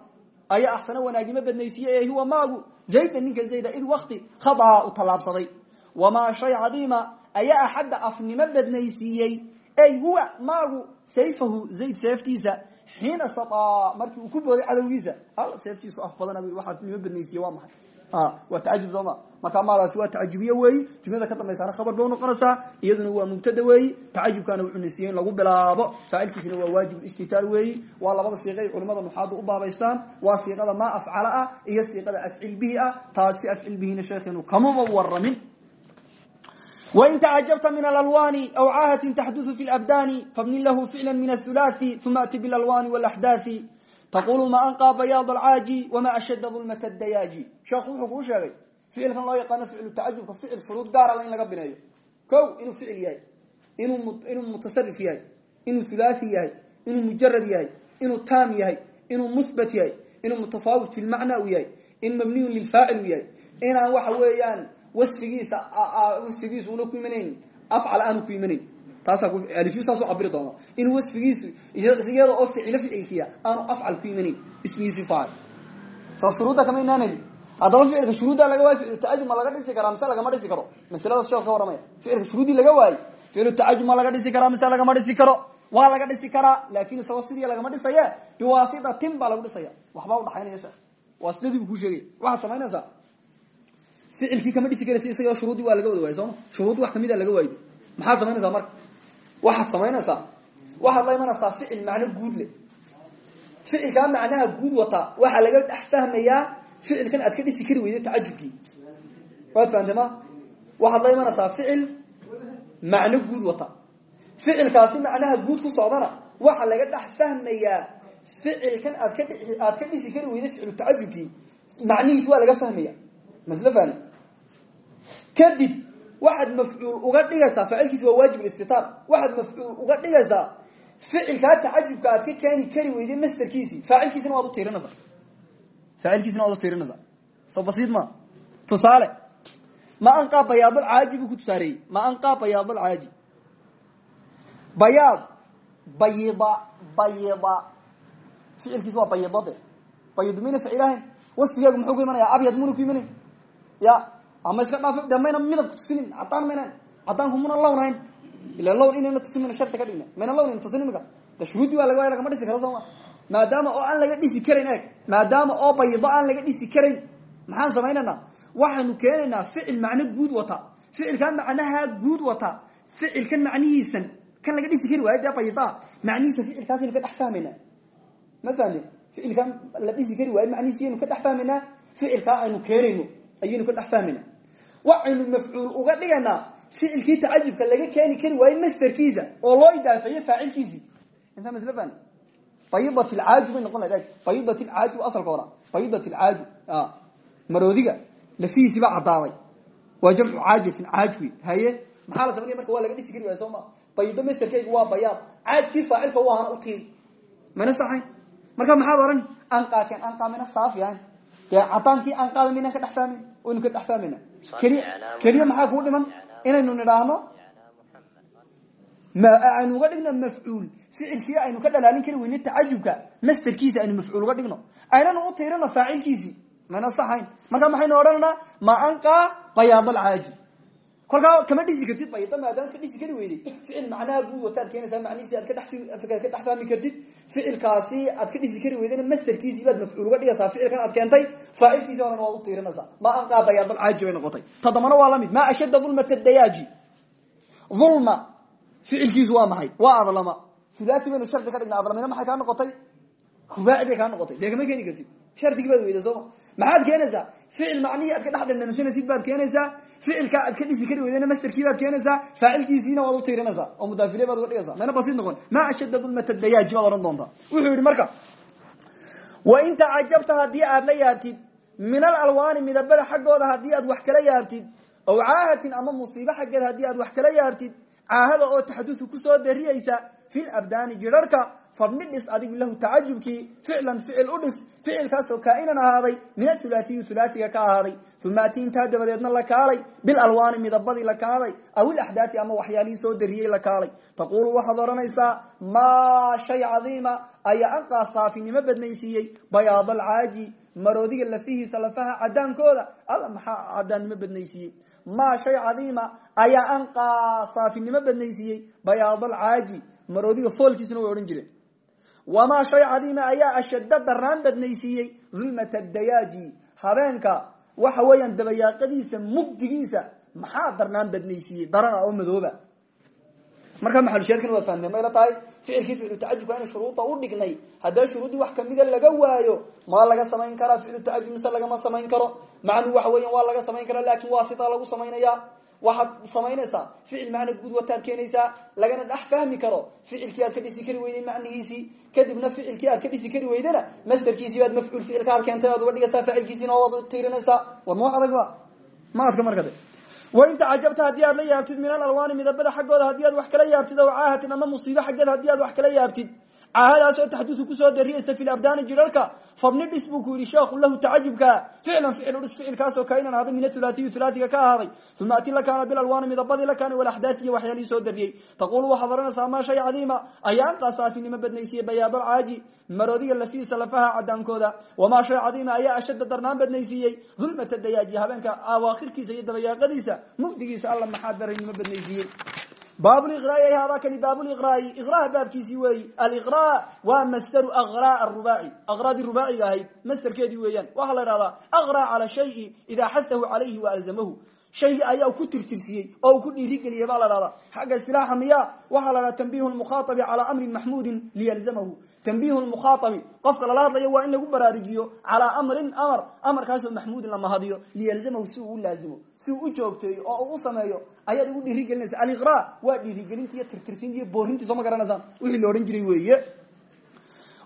Speaker 1: ayaa axsano wanaagnimo badnaysiiye ee huwa maagu. Zayda ninka zayda id wakti khadaa u tallaabsaday. Wamaa shay cadiima ayaa axadda afnimo badnaysiiyey. Ey huwa maagu sayfahu zayd seeftiisa xiina sataa markii uu ku booday cadowgiisa. Alla seeftiisu af badana waxaa nimo badnaysiiye waa maxay waa tacajub sooma markaa maadaasi waa tacajubiye weeyi jumlada ka dambaysaana khabar ba unoqonaysaa iyaduna waa mubtada weeyi tacajubkaana wuxuu nasiiyey in lagu bilaabo. Faacilkiisina waa waajib istitaar weeyi waa labada siiqa ay culimada nuxaadu u baabaystaan waa siiqada maa afcala ah iyo siiqada afcil bihi ah. Taasi afcil bihina sheekheenu kamaba waramin wain tacajabta min alalwani aw caahatin taxduثu fi labdani fabni lahu ficla min athulathi uma ati bilalwani walaxdaathi taqulu ma anqaa bayaad alcaaji wama ashadda dulmata dayaaji sheekhu wuxuu kuu sheegay ficilkan loo yaqaano ficlu tacajubka ficil shuruud gaarala in laga bineeyo ko inuu ficil yahay inuu mutasarif yahay inuu hulaathi yahay inuu mujarad yahay inuu taam yahay inuu muhbat yahay inuu mutafaawit fi lmacna u yahay in mabniyun lilfaacil u yahay inaan waxa weeyaan wasfigiisa wasfigiisa una ku imanayn afcal aanu ku imanayn taasalifyu saas u cabiri doona inuu wasfigiisu iyada oo ficilo ficilkiya aanu afcal ku imanayn ismigiisi faacil soo shuruudda kama inaanayn haddaba ficilka shuruudda laga waayo ficlu tacajub ma laga dhisi karaa mise lagama dhisi karo? Masalada sheekh ka waramaya ficilka shuruuddii laga waayo ficlu tacajub ma laga dhisi karaa mise lagama dhisi karo? Waa laga dhisi karaa laakin isagoo sidii lagama dhisaye biwaasitatin baa lagu dhisaya. Waxbaa udhaxaynaya sheekh waasidadii buu kuu sheegay. Waxaad samaynaysaa? Ficilkii kama dhisi karaysa isaga shuruuddii waa laga wada waayay sooma wax kamida laga waayo. Maxaad samaynaysaa marka waxaad samaynaysaa waxaad la imanaysaa ficil macno guud le ficilkaa macnaha guud wataa waxaa laga dhex fahmayaa ficilkan aad ka dhisi kari weyday tacajubkii waad fahamtay waxaad la imanaysaa ficil macno guud wata. Ficilkaasi macnaha guud ku socdana waxaa laga dhex fahmayaa ficilkan aad ka aad ka dhisi kari weyday ficlu tacajubkii macnihiis waa laga fahmaya masle kadib waxaad mafcuul uga dhigaysaa faacilkiisi waa waajib istitaar waxaad mafcuul uga dhigaysaa ficilkaa tacajubka aad ka keeni kari weyday masterkiisii faacilkiisina waad utiirinaysaa faacilkiisina waad utiirinaysaa soo basiid ma. Tusaale ma anqaa bayaadalcaaji buu ku tusaareeyey. Ma anqaa bayaadalcaaji bayaad bayida bayida ficilkiisi waa bayidade bayidu mayna ficilahayn wasfigeegu muxuu ku imanaya? Abyad muna ku imanay ya ama iska dhaaf de mayna midabka tusinin cadaan maynan cadaanku muna lawnahayn ila lawn inayna tusin mayna ka dhigna mayna lawn ina tusin imika de shuruudii waa laga lagama dhisi karo sooma maadaama oo aan laga dhisi karayn eeg. Maadaama oo bayido aan laga dhisi karayn. Maxaan samaynaynaa? Waxaanu keenaynaa ficil macno guud wata. Ficilkan macnaha guud wata. Ficilkan macnihiisan kan laga dhisi kari waayo dee bayidaa macnihiisa ficilkaasaynu ka dhex fahmaynaa. Ma fahmin la dhisi kari waayo macnihiisa ka dhex fahmaynaa? Ficilkaa aynu keenayno ayaynu ka dhex waxaynu mafcuul uga dhigaynaa ficilkii tacajubka laga keeni kari waayo masterkiisa oo loo idaafeeye faacilkiisii intaa masle fahmi? Bayidat lcaaju bay noqon lahayd. Bayidat lcaaju asalka hora bayidat lcaaju maroodiga lafihiisi baa caddaaday waa jamcu caajatin caaj wey haye? Maxaa la sameynaya marka waa laga dhisi kari waaya soo ma? Bayido masterkeygu waa bayaad. Caajkii faacilka waana u tiiri mana saxayn marka maxaad ohan anqaaken anqaa mina saafi ahayn cadaankii anqaada maynaan ka dhex fahmayn waynu ka dhex fahmayna keliya keliya maxaa kuu dhiman inaynu nidhaahno aynu uga dhigno mafcuul ficilkii aynu ka dhalaalin kari weyne tacajubka masterkiisa aynu mafcuul uga dhigno aynanu u tiirino faacilkiisii mayna saxayn marka maxaynu odhananaa ma anqaa bayaad alcaaji kolkaa kama dhisi kartid bayda maadaama ka dhisi kari weyday ficil macnaha guud wataad keenaysaa macnihiisi aad kadhe ka dhex kartid. Ficilkaasi aad ka dhisi kari weydayna masterkiisii baad mafcuul uga dhigaysaa ficilkan aad keentay faacilkiisi oran waad u tiirinaysaa ma anqaa bayaad alcaaji bay noqotay. Todobana waa la mid ma ashadda dulmata dayaaji ulma ficilkiisu waa maxay? Waa adlama ulaai baynu shardi ka dhigna adlamina maxay kaa noqotay? Rubaaci bay noqotay. Dee kama kartid? Shardigii baad weyda maxaad keenaysaa? Ficil macnihii aad ka dhex dhandhansanaysid baad keenaysaa ficilka aad ka dhisi kari weydana masterkii baad keenaysaa faacilkiisiina waad u tiirinaysaa oo mudaafile baad uga dhigaysaa mayna basiid noqon maa ashadda dulmata dayaaji baad odhan doontaa wuxuu yihi marka wain tacajabta haddii aad la yaabtid min alalwaani midabada xaggooda haddii aad wax kala yaabtid ow caahatin ama musiibo xaggeed haddii aad wax kala yaabtid caahada oo taxadusu ku soo dariyeysa fil abdaani jirarhka fabni dhis lahu tacajubkii ficlan ficil u dhis ficilkaasoo kaa'inan ahaaday min athulaathiyi thulaathiga ka ahaaday uma ati intaa dabadeedna la kaalay. Bilalwaani midabadii la kaalay. Aw ilaxdaati ama waxyaalihii soo dariyey la kaalay. Taquulu waxaad odhanaysaa maa shay cadiima ayaa anqaa saafinimo badnaysiiyey. Bayaad alcaaji maroodiga lafihiisa lafaha cadaankooda alla maxaa cadaannimo badnaysiiyey? Maa shay cadiima ayaa anqaa saafinimo badnaysiiyey. Bayaad alcaaji maroodiga foolkiisuna way odhan jireen. Wamaa shay cadiima ayaa ashadda daraan badnaysiiyey. Dulmata dayaaji habeenka waxa weeyaan dabayaaqadiisa mugdigiisa maxaa darnaan badnaysiiyey darana oo madooba. Markaa maxalusheerkana waad fahamteen mayla tahay ficilkii ficlu tacajubka ina shuruuda u dhignay. Haddee shuruuddii wax kamida laga waayo ma laga samayn karaa ficlu tacajub mise lagama samayn karo? Macnuu waxa weyan waa laga samayn karaa laakin waa sidaa lagu samaynaya waxaad samaynaysaa ficil macna guud wataad keenaysaa lagana dhex fahmi karo ficilkii aad ka dhisi kari weyday macnihiisii. Kadibna ficilkii aad ka dhisi kari weydana masterkiisii baad mafcuul ficilka aad keentay aad uga dhigaysaa faacilkiisiina waad tiirinaysaa war ma wax adag ba? Ma adka marka de wain tacajabta haddii aad la yaabtid min alalwaani midabada xaggooda haddii aad wax kala yaabtid ow caahatin ama musiibo xaggeed haddii aad wax kala yaabtid caahadaasoo taxdusu ku soo dariyaysa fi labdaani jirarka fabni dhis buu ku yidhi sheekhu lahu tacajubka ficlan ficil udhis ficilkaasoo kainan ahaaday min athulaathiyi thulaathiga ka ahaaday uma ati la kaana bilalwaani midabadii la kaana walaxdaati iyo waxyaalihii soo dariyey taquulu waxaad odhanaysaa maa shay cadiima ayaa anqaa saafinimo badnaysiiyey bayaadalcaaji maroodiga lafihiisa lafaha cadaankooda wamaa shay cadiima ayaa ashadda darnaan badnaysiiyey dulmata dayaaji habeenka awaakhirkiisa iyo dabayaaqadiisa mugdigiisa alla maxaa daraynimo badnaysiiyey baab liqraai hada kani baab liqraai iqraa baabkiisii weeyi aliqraa waa masdaru aqraa arubaaci aqraadii rubaaciga ahayd masderkeedii weeyaan. Waxaa la idhahdaa aqraa cala shayi idaa xasahu calayhi wa alzamahu. Shaygii ayaa ku tirtirsiyey oo uu ku dhiirigeliyey baa la dhahdaa xagga istilaaxa miya waxaa la dhahdaa tanbihu lmukhaaabi calaa amrin maxmuudin liyalzamahu. Tanbihu lmukhaaabi qofka lala hadlayo waa in lagu baraarujiyo calaa amrin amar. Amarkaasoo maxmuudin la mahadiyo liyalzamahu si uu u laazimo si uu u joogteeyo oo uu u sameeyo ayaad igu dhiirigelinaysa aliqra waa dhiirigelinta iyo tirtirsinta iyo boorintii soo ma garanaysaan. Wixii la odhan jiray weeye.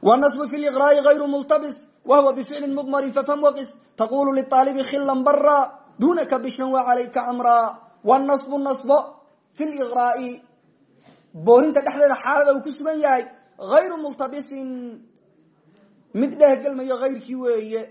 Speaker 1: Wanasbu fi liqraai hayru multabis wahuwa bificlin mudmarin fafham waqis taqulu liaalibi khillan bara dunaka bishan wa calayka camra wanasbu nasbo fi liqraai boorinta dhexdeeda xaalada uu ku sugan yahay hayru multabisin. Mid dheehgelmayo hayrkii weeye.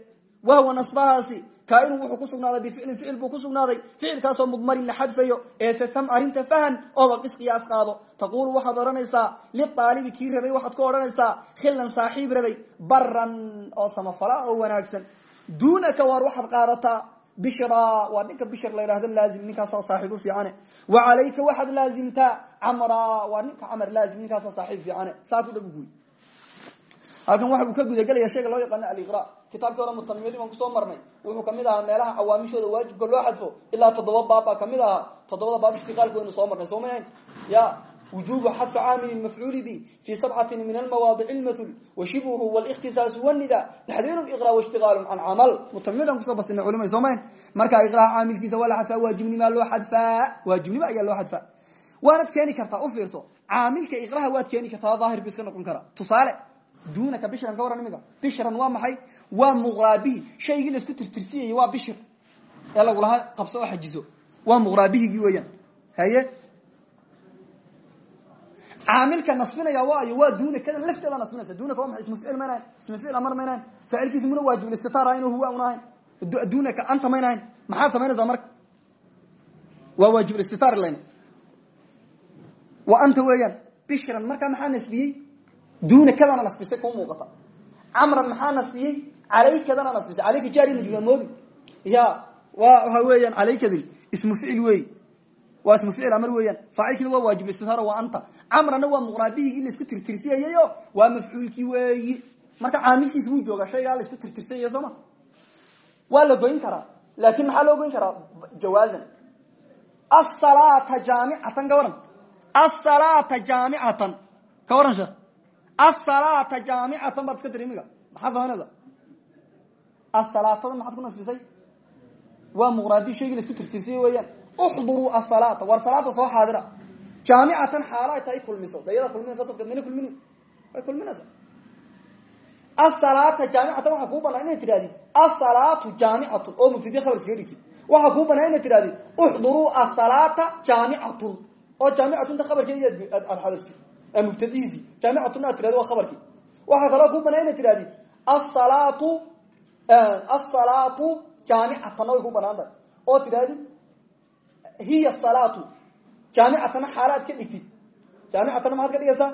Speaker 1: Wahuwa nasbahaasi kaainu wuxuu ku sugnaaday bificlin ficil buu ku sugnaaday. Ficilkaasoo mudmarin la xadfayo ee fafham arrinta fahan oo waqis qiyaas qaado. Taqulu waxaad odhanaysaa liaalibi kii rabay waxaad ku odhanaysaa khilan saaxiib rabay baran oo samafala oo wanaagsan. Dunaka waar waxaad qaadataa bishra waa ninka bishir la yidhahdo laazim ninkaasoo saaxiib u fiicane. Wa calayka waxaad laazimtaa camra waa ninka camar laazim ninkaasoo saaxiib fiicane. Saa halkan waxa uu ka gudagelaya shayga loo yaqaano aliqra kitaabkii hore mutamimadi baan kusoo marnay wuxuu kamid ahaa meelaha cawaamishooda waajibka loo xadfo ilaa toddoba baab baa kamid ahaa toddobada baab ishtiqaalka waynu soo marnay soo mahayn ya wujubu xadfi caamili mafcuuli bi fi sabcatin min almawaadic lmathul washibhu wاlاkhtisaasu wاnida taxdiiru iqra waishtiqaalu can camal mutamimidaan kusoo bastinay culimay soo mahayn marka iqraha caamilkiisa waa la xadfaa waajibnimaa loo xadfaa waajibnimo ayaa loo xadfaa waanad keeni kartaa u fiirso caamilka iqraha waad keeni kartaa daahir bu iska noqon kara tusaale dunaka bishran ka waran imiga. Bishran waa maxay? Waa muqaabihi shaygii la isku tirtirsiyayey waa bishir. Ee lagulahaa qabso oo xajiso. Waa muqraabihigii weeyaan. Haye? Caamilka nasbinaya waayo waa dunakada lafteeda nasbinaysa dunaka waa maay ismu ficil maynahayn ismu ficil amar maynahayn faacilkiisi muna waajib istitaar inu huwa un ahayn dunaka anta maynahayn maxaad samaynaysaa marka? Waa waajib istitaar lan waa anta weeyaan. Bishran markaa maxaa nasbiyey dunakadana nasbisay ku muuqata camran maxaa nasbiyey calaykadana nasbisay calayka jaari majmamoodi ya wa waxa weeyaan calaykadi ismu ficil wey waa ismu ficil amar weeyaan faacilkiina waa waajib istitaar waa anta camrana waa muqraabihigii la isku tirtirsiyayayo waa mafcuulkii weeyi marka caamilkiisa wuu joogaa shaygaa la isku tirtirsiyaya soo ma waa la goyn karaa laakin maxaa loo goyn karaa jawaazan asalaata jaamicatan ka waran asalaata jaamicatan asalaata jaamicatan baad iska tiri imiga maxaad samaynaysa asalaatada maxaad ku nasbisay? Waa muqraabi shaygii la isku tirtirsiye weeyaan. Uxduruu asalaata war salaada soo xaadira. Jaamicatan xaalo ay tahay kulmiso. De iyada kulminaysa dadka mayna kulmini way kulminaysa. Asalaata jaamicatan waxaa kuu banaa inay tidhahdid asalaatu jaamicatun oo mubtadi khabar iskaga dhigtid waxaa kuu banaa inay tidhahdid uxduruu asalaata jaamicatun oo jaamicatunta khabarkeedi aad xadastid mubtadihiisii jaamicatunna ad tirahdi waa khabarkii. Waxaa kaloo kuu banaa inay tidhahdid asalaatu asalaatu jaamicatanna way ku bannaan tahay. Oo tidhahdid hiya salaatu jaamicatana xaalaad ka dhigtid. Jaamicatana maxaad ka dhigaysaa?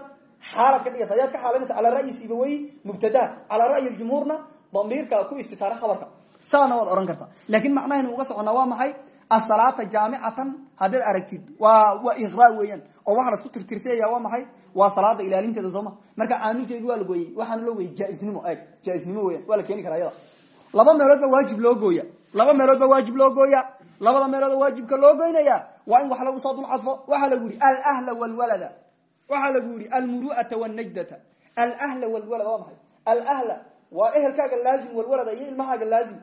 Speaker 1: Xaalaad ka dhigaysa ayaad ka xaalanaysa calaa ra'yi sibawey mubtada calaa ra'yi ljumhuurna damiirka ku istitaara khabarka. Saana waad soconnaa waa maxay? Asalaata jaamicatan haddaad aragtid waa waa iqra weeyaan oo waxaa lasku tirtirsayaya waa maxay? Waa salaada ilaalinteeda sooma marka caamilkeedu waa la gooyey waxaana loo gooyey jaaisnimo eeg jaaisnimo weyan waa la keeni laba meelood waajib loo gooya laba meelood waajib loo gooya labada meelood oo waajibka loo goynaya waa in wax lagu soo dulcadfo waxaa lagu yihi alahla wlwalada waxaa lagu yihi almuru'ata wnajdata alahla wlwalad waa maxay? Alahla waa ehelkaaga laazim walwalada iyo ilmahaaga laazim.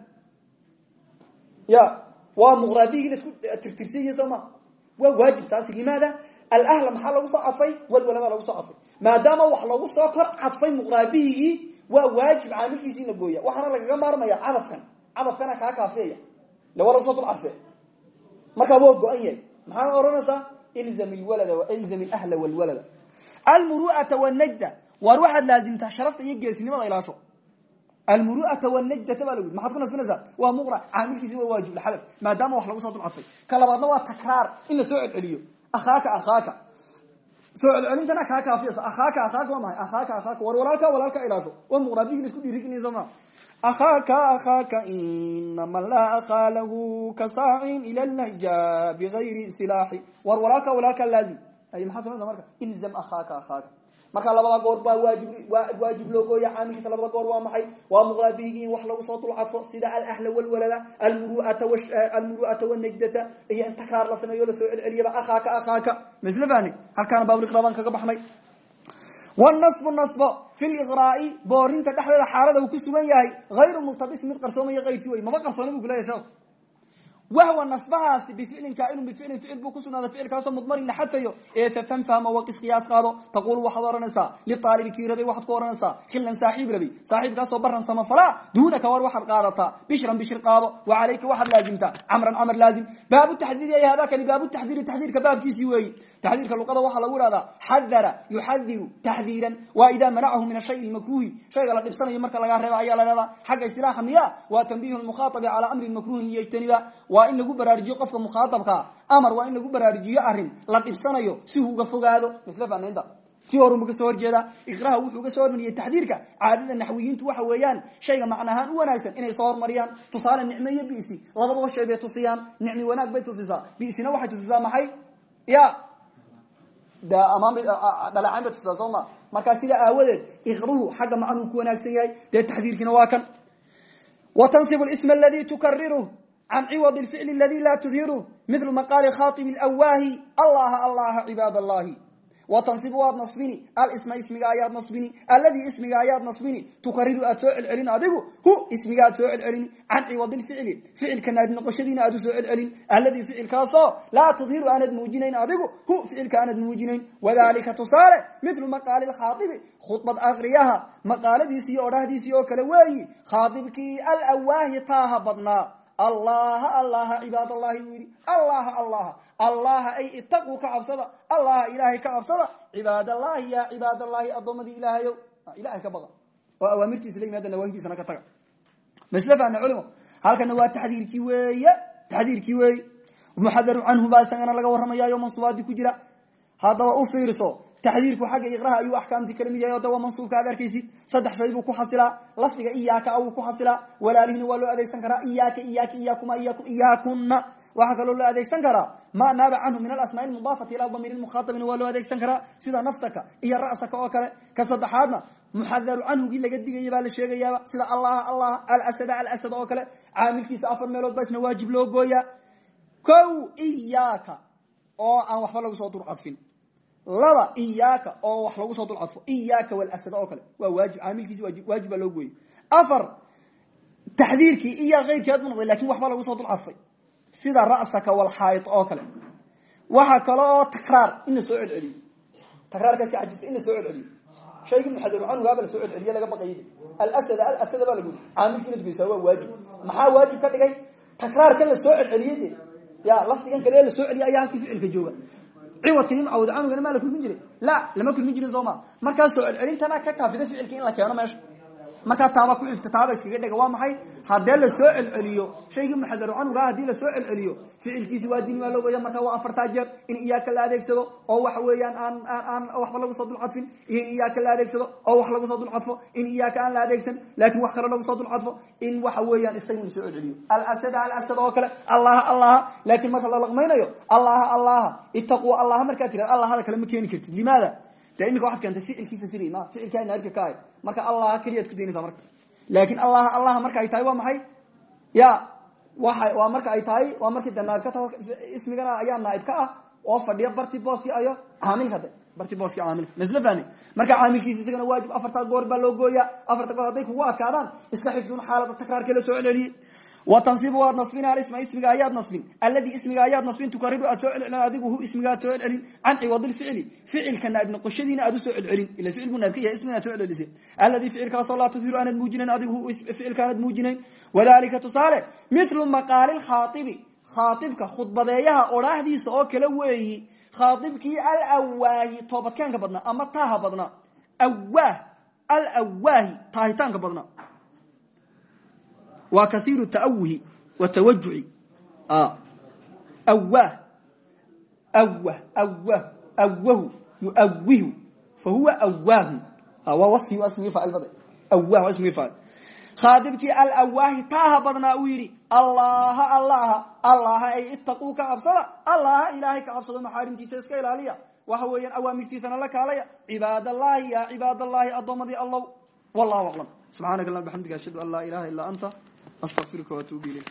Speaker 1: Ya waa muqraabigii la isku tirtirsiyihi soo ma waa waajib taasi limaada alahla maxaa lagu soo cadfay walwalada lagu soo cadfay maadaama wax lagu soo kor cadfay muqraabihigii waa waajib caamilkiisi in la gooya. Waxaana lagaga maarmaya cadafkan cadafkana kaa kaafeeya. Le waa lagu soo dul cadfe markaa waa go-an yahay. Maxaana ohanaysaa ilzam lwalada ilzam alahla walwalada. Almuru'ata wanajda waar waxaad laazimtaa sharafta iyo geesinimada ilaasho almuru'ata wanajdata baa lagu yiri maxaad ku nasbinaysaa waa muqra caamilkiisi waa waajib laxadaf maadaama wax lagu soo dul cadfay ka labaadna waa takraar in la soo celceliyo akhaaka akhaaka soo celcelintana kaa kaafiyasa akhaaka akhaaka waa mahay akhaaka akhaaka war walaalka walaalka ilaasho waa muqraabihii la isku dhiirigelinaysa ma akhaaka akhaaka inama laa akhaa lahu ka saacin ila lahja bigayri silaaxi war walaalka walaalka laazim ay maxaa samaysa marka ilzam akhaaka akhaaka marka labada goor baa waajib loo gooya caamilkiisa labada goor waa maxay? Waa muqraabihigi in wax lagu soo dulcadfo sida alahla walwalada almuruata wanajdata iyo in takraar la sameeyo la soo celceliyaba akhaaka masla fahni halkaana baabliqraabaan kaga baxnay wnasbu nasbo fi liqraai boorinta dhexdeeda xaalada uu ku sugan yahay hayru multabis mid qarsoomaya kayrkii wey maba qarsooni bu sheekh wahwa nasbahaasi bificlin kaainu bificlin ficil buu kusugnaaday ficilkaasoo mudmarin la xadfayo ee fafan fahma waqis qiyaas qaado taqulu waxaad ohanaysaa liaalibi kii rabay waxaad ku ohanaysaa khilan saaxiib rabay saaxiibkaasoo baran samafalaa duunaka war waxaad qaadataa bishran bishir qaado wa calayka waxaad laazimtaa camran camar laazim baabu taxdiiri ay hadakani baabu taxdiiri taxdiirka baabkiisii weeyi taxdiirka luqada waxaa lagu ihahdaa xadara yuxadiru taxdiiran waa idaa manacahu min ashay makruhi shayga la dhibsanayo marka lagaa reeba ayaa la dhahdaa xagga istilaaxa miya waa tanbiihu mukhaabi calaa amrin makruhin liyajtaniba waa in lagu baraarujiyo qofka mukhaaabkaa amar waa in lagu baraarujiyo arrin la dhibsanayo si uu uga fogaado. Misle fanaynta ti horunbu ka soo horjeedaa iqraha wuxuu ga soo hormariyey taxdiirka caadada naxwiyiintu waxa weeyaan shayga macnahaan u wanaagsan inay soo hormariyaan. Tusaale nicmo iyo labadaba shay bay tusiyaan nicmi wanaag bay tusisaa. Bisina waxay tusisaa maxay? Ya! Amaan bay tusisaa soo ma? Markaa aawadeed iqruhu xagga macnuu ku wanaagsan yahay dee taxdiirkiina waa kan. Wa tansib ism aladi can ciwad ficl aladi laa tudhiru mil maqaali khaatib awaahi allaha allaha cibaad allahi watansibu waad nasbini alisma ismiga ayaad nasbini alladii ismiga ayaad nasbini. Tukariru aad soo celcelin adigu hu ismiga aad soo celcelin can ciwad ficli ficilka naadi noqoshadiina aad u soo celcelin alladii ficilkaasoo laa tudhiru aanad muujinayn adigu hu ficilka aanad muujinayn. Wadalika tusaale milu maqaali khaaibi khudbad akriyaha maqaaladiisi iyo odhahdiisii oo kale weeyi. Khaaibkii alawaahi taaha badnaa allaha allaha cibaad allahi buu allaha allaha. Allaha ay itaquu ka cabsada. Allaha ilaahay ka cabsada. Cibaad allahi ya cibaad allahi addoomadii ilaahayow ilahay ka baqa. Oo awaamirtiisa la yimaada nawaahidiisana ka taga. Masle fahna culimo halkana waa taxdiirkii weeye taxdiirkii weeye. Muxadaru canhu baa isagana laga warramayayo mansuubaadii ku jira. Haddaba u fiirso taxdiirku xagga iqraha ayuu axkaamtii kala mid yahay o de waa mansuubka aad arkaysid saddex shay buu ku xasilaa lafdiga iyaaka a wuu ku xasilaa walaalihina waa loo adeegsan karaa iyaaka iyaaka iyakuma iyaku iyaakunna waxaa kaloo loo adeegsan karaa ma naaba canhu min alasmaa mudaafati ila damiir mukhaaabina waa loo adeegsan karaa sida nafsaka iyo ra'saka oo kale ka saddexaadna muxadaru canhugii laga digaya baa la sheegayaaba sida allaha allah alasada alasad oo kale caamilkiisa afar meelood ba isna waajib loo gooyaa ko iyaaka oo aan waxba lagu soo durcadfin laba iyaaka oo wax lagu soo dul cadfo iyaaka walasad oo kale waa waajib caamilkiisi waajib baa loo gooyey. Afar taxdiirkii iya keyrkeed bu noqday laakiin lagu soo dul cadfay sida ra'saka walxaayid oo kale. Waxa kale oo takraar in soo celceliyo. Takraarkaasi cajista in la soo celceliyo. Shaygii muxadaru canhugaaba la soo celceliye laga baqayay. Alasad alasada baa lagu caamilkii inaad goysaa waa waajib. Maxaa waajib ka dhigay? Takraarkan la soo celceliyey ya lafdigan kale soo celiye ayaa halkii ficilka jooga ciwadka iyo mucawad canhugana maa la kulmin jiray. La lama kulmin jirin soo ma. Markaa soo celcelintana ka kaafida ficilka in la keeno meesha markaa taaba ku xifta taaba iskaga dhega waa maxay? Haddee la soo celceliyo shaygii muxadaru canhuga haddii la soo celceliyo ficilkiisi waa dini waa loogoya markaa waa afartaa jeer in iyaaka la adeegsado oo waxa weeyaan aan aan waxba lagu soo dul cadfin iyo in iyaaka la adeegsado oo wax lagu soo dul cadfo in iyaaka aan la adeegsan laakin wax kale lagu soo dul cadfo in waxa weeyaan isaga la soo celceliyo. Alasada alasad oo kale allaha allaha laakin marka la laqmaynayo allaha allaha itaquu allaha markaa tira allahada kale ma keeni kartid. Limaada de imika waxad keentay ficilkii fasiri ma ficilkaa naarka ka ahay marka allaha keliyaad ku daynaysaa marka. Laakin allaha allaha marka ay tahay waa maxay? Ya waa waa marka ay tahay waa markii de naarka taho ismigana ayaa naaib ka ah oo fadhiya barti booski ayo caamilka de barti booski caamilka masla marka caamilkiisa isagana waajib afartaa goor baa loo gooyaa afarta goor hadday kugu adkaadaan iska xifsun xaalada takraarkee la soo celceliyey watansibu waad nasbin alisma ismiga ayaad nasbin alladii ismiga ayaad nasbin tukariru aad soo adigu hu ismiga aad soo celcelin can ciwadi lficli ficilka naaib noqoshadiina aad u soo celcelin ila ficil buu naab ka yahay ismiga aad soo celcelisay alladii ficilkaasoo adigu hu ficilka aanad muujinayn wadalika tusaale mithlu maqaali lkhaaibi khaaibka khudbadeeyaha odhaahdiisa oo kale weeyi khaaibkii alawaahi toobadkeenka badnaa ama taaha badnaa awaah alawaahi taahitaanka badnaa waa kaiiru taawuhi wa tawajuci awah awah awah awahu yuawihu fa huwa awaahu waa wasfi ismigii faacil bada awah waa ismigii faacil khaadibkii alawaahi taaha badnaa uu yidhi allaha allaha allaha ay itaquu ka cabsada allaha ilaahay ka cabsado maxaarimtiisa iska ilaaliya. Waxa weeyaan awaamirtiisana la kaalaya. Cibaadallahi ya cibaadallahi addoomadii allow wallahu aclam subxaanaka allah bxamdiga ashhadu an laa ilaha illa anta astaqfiruka waatuubu ilayk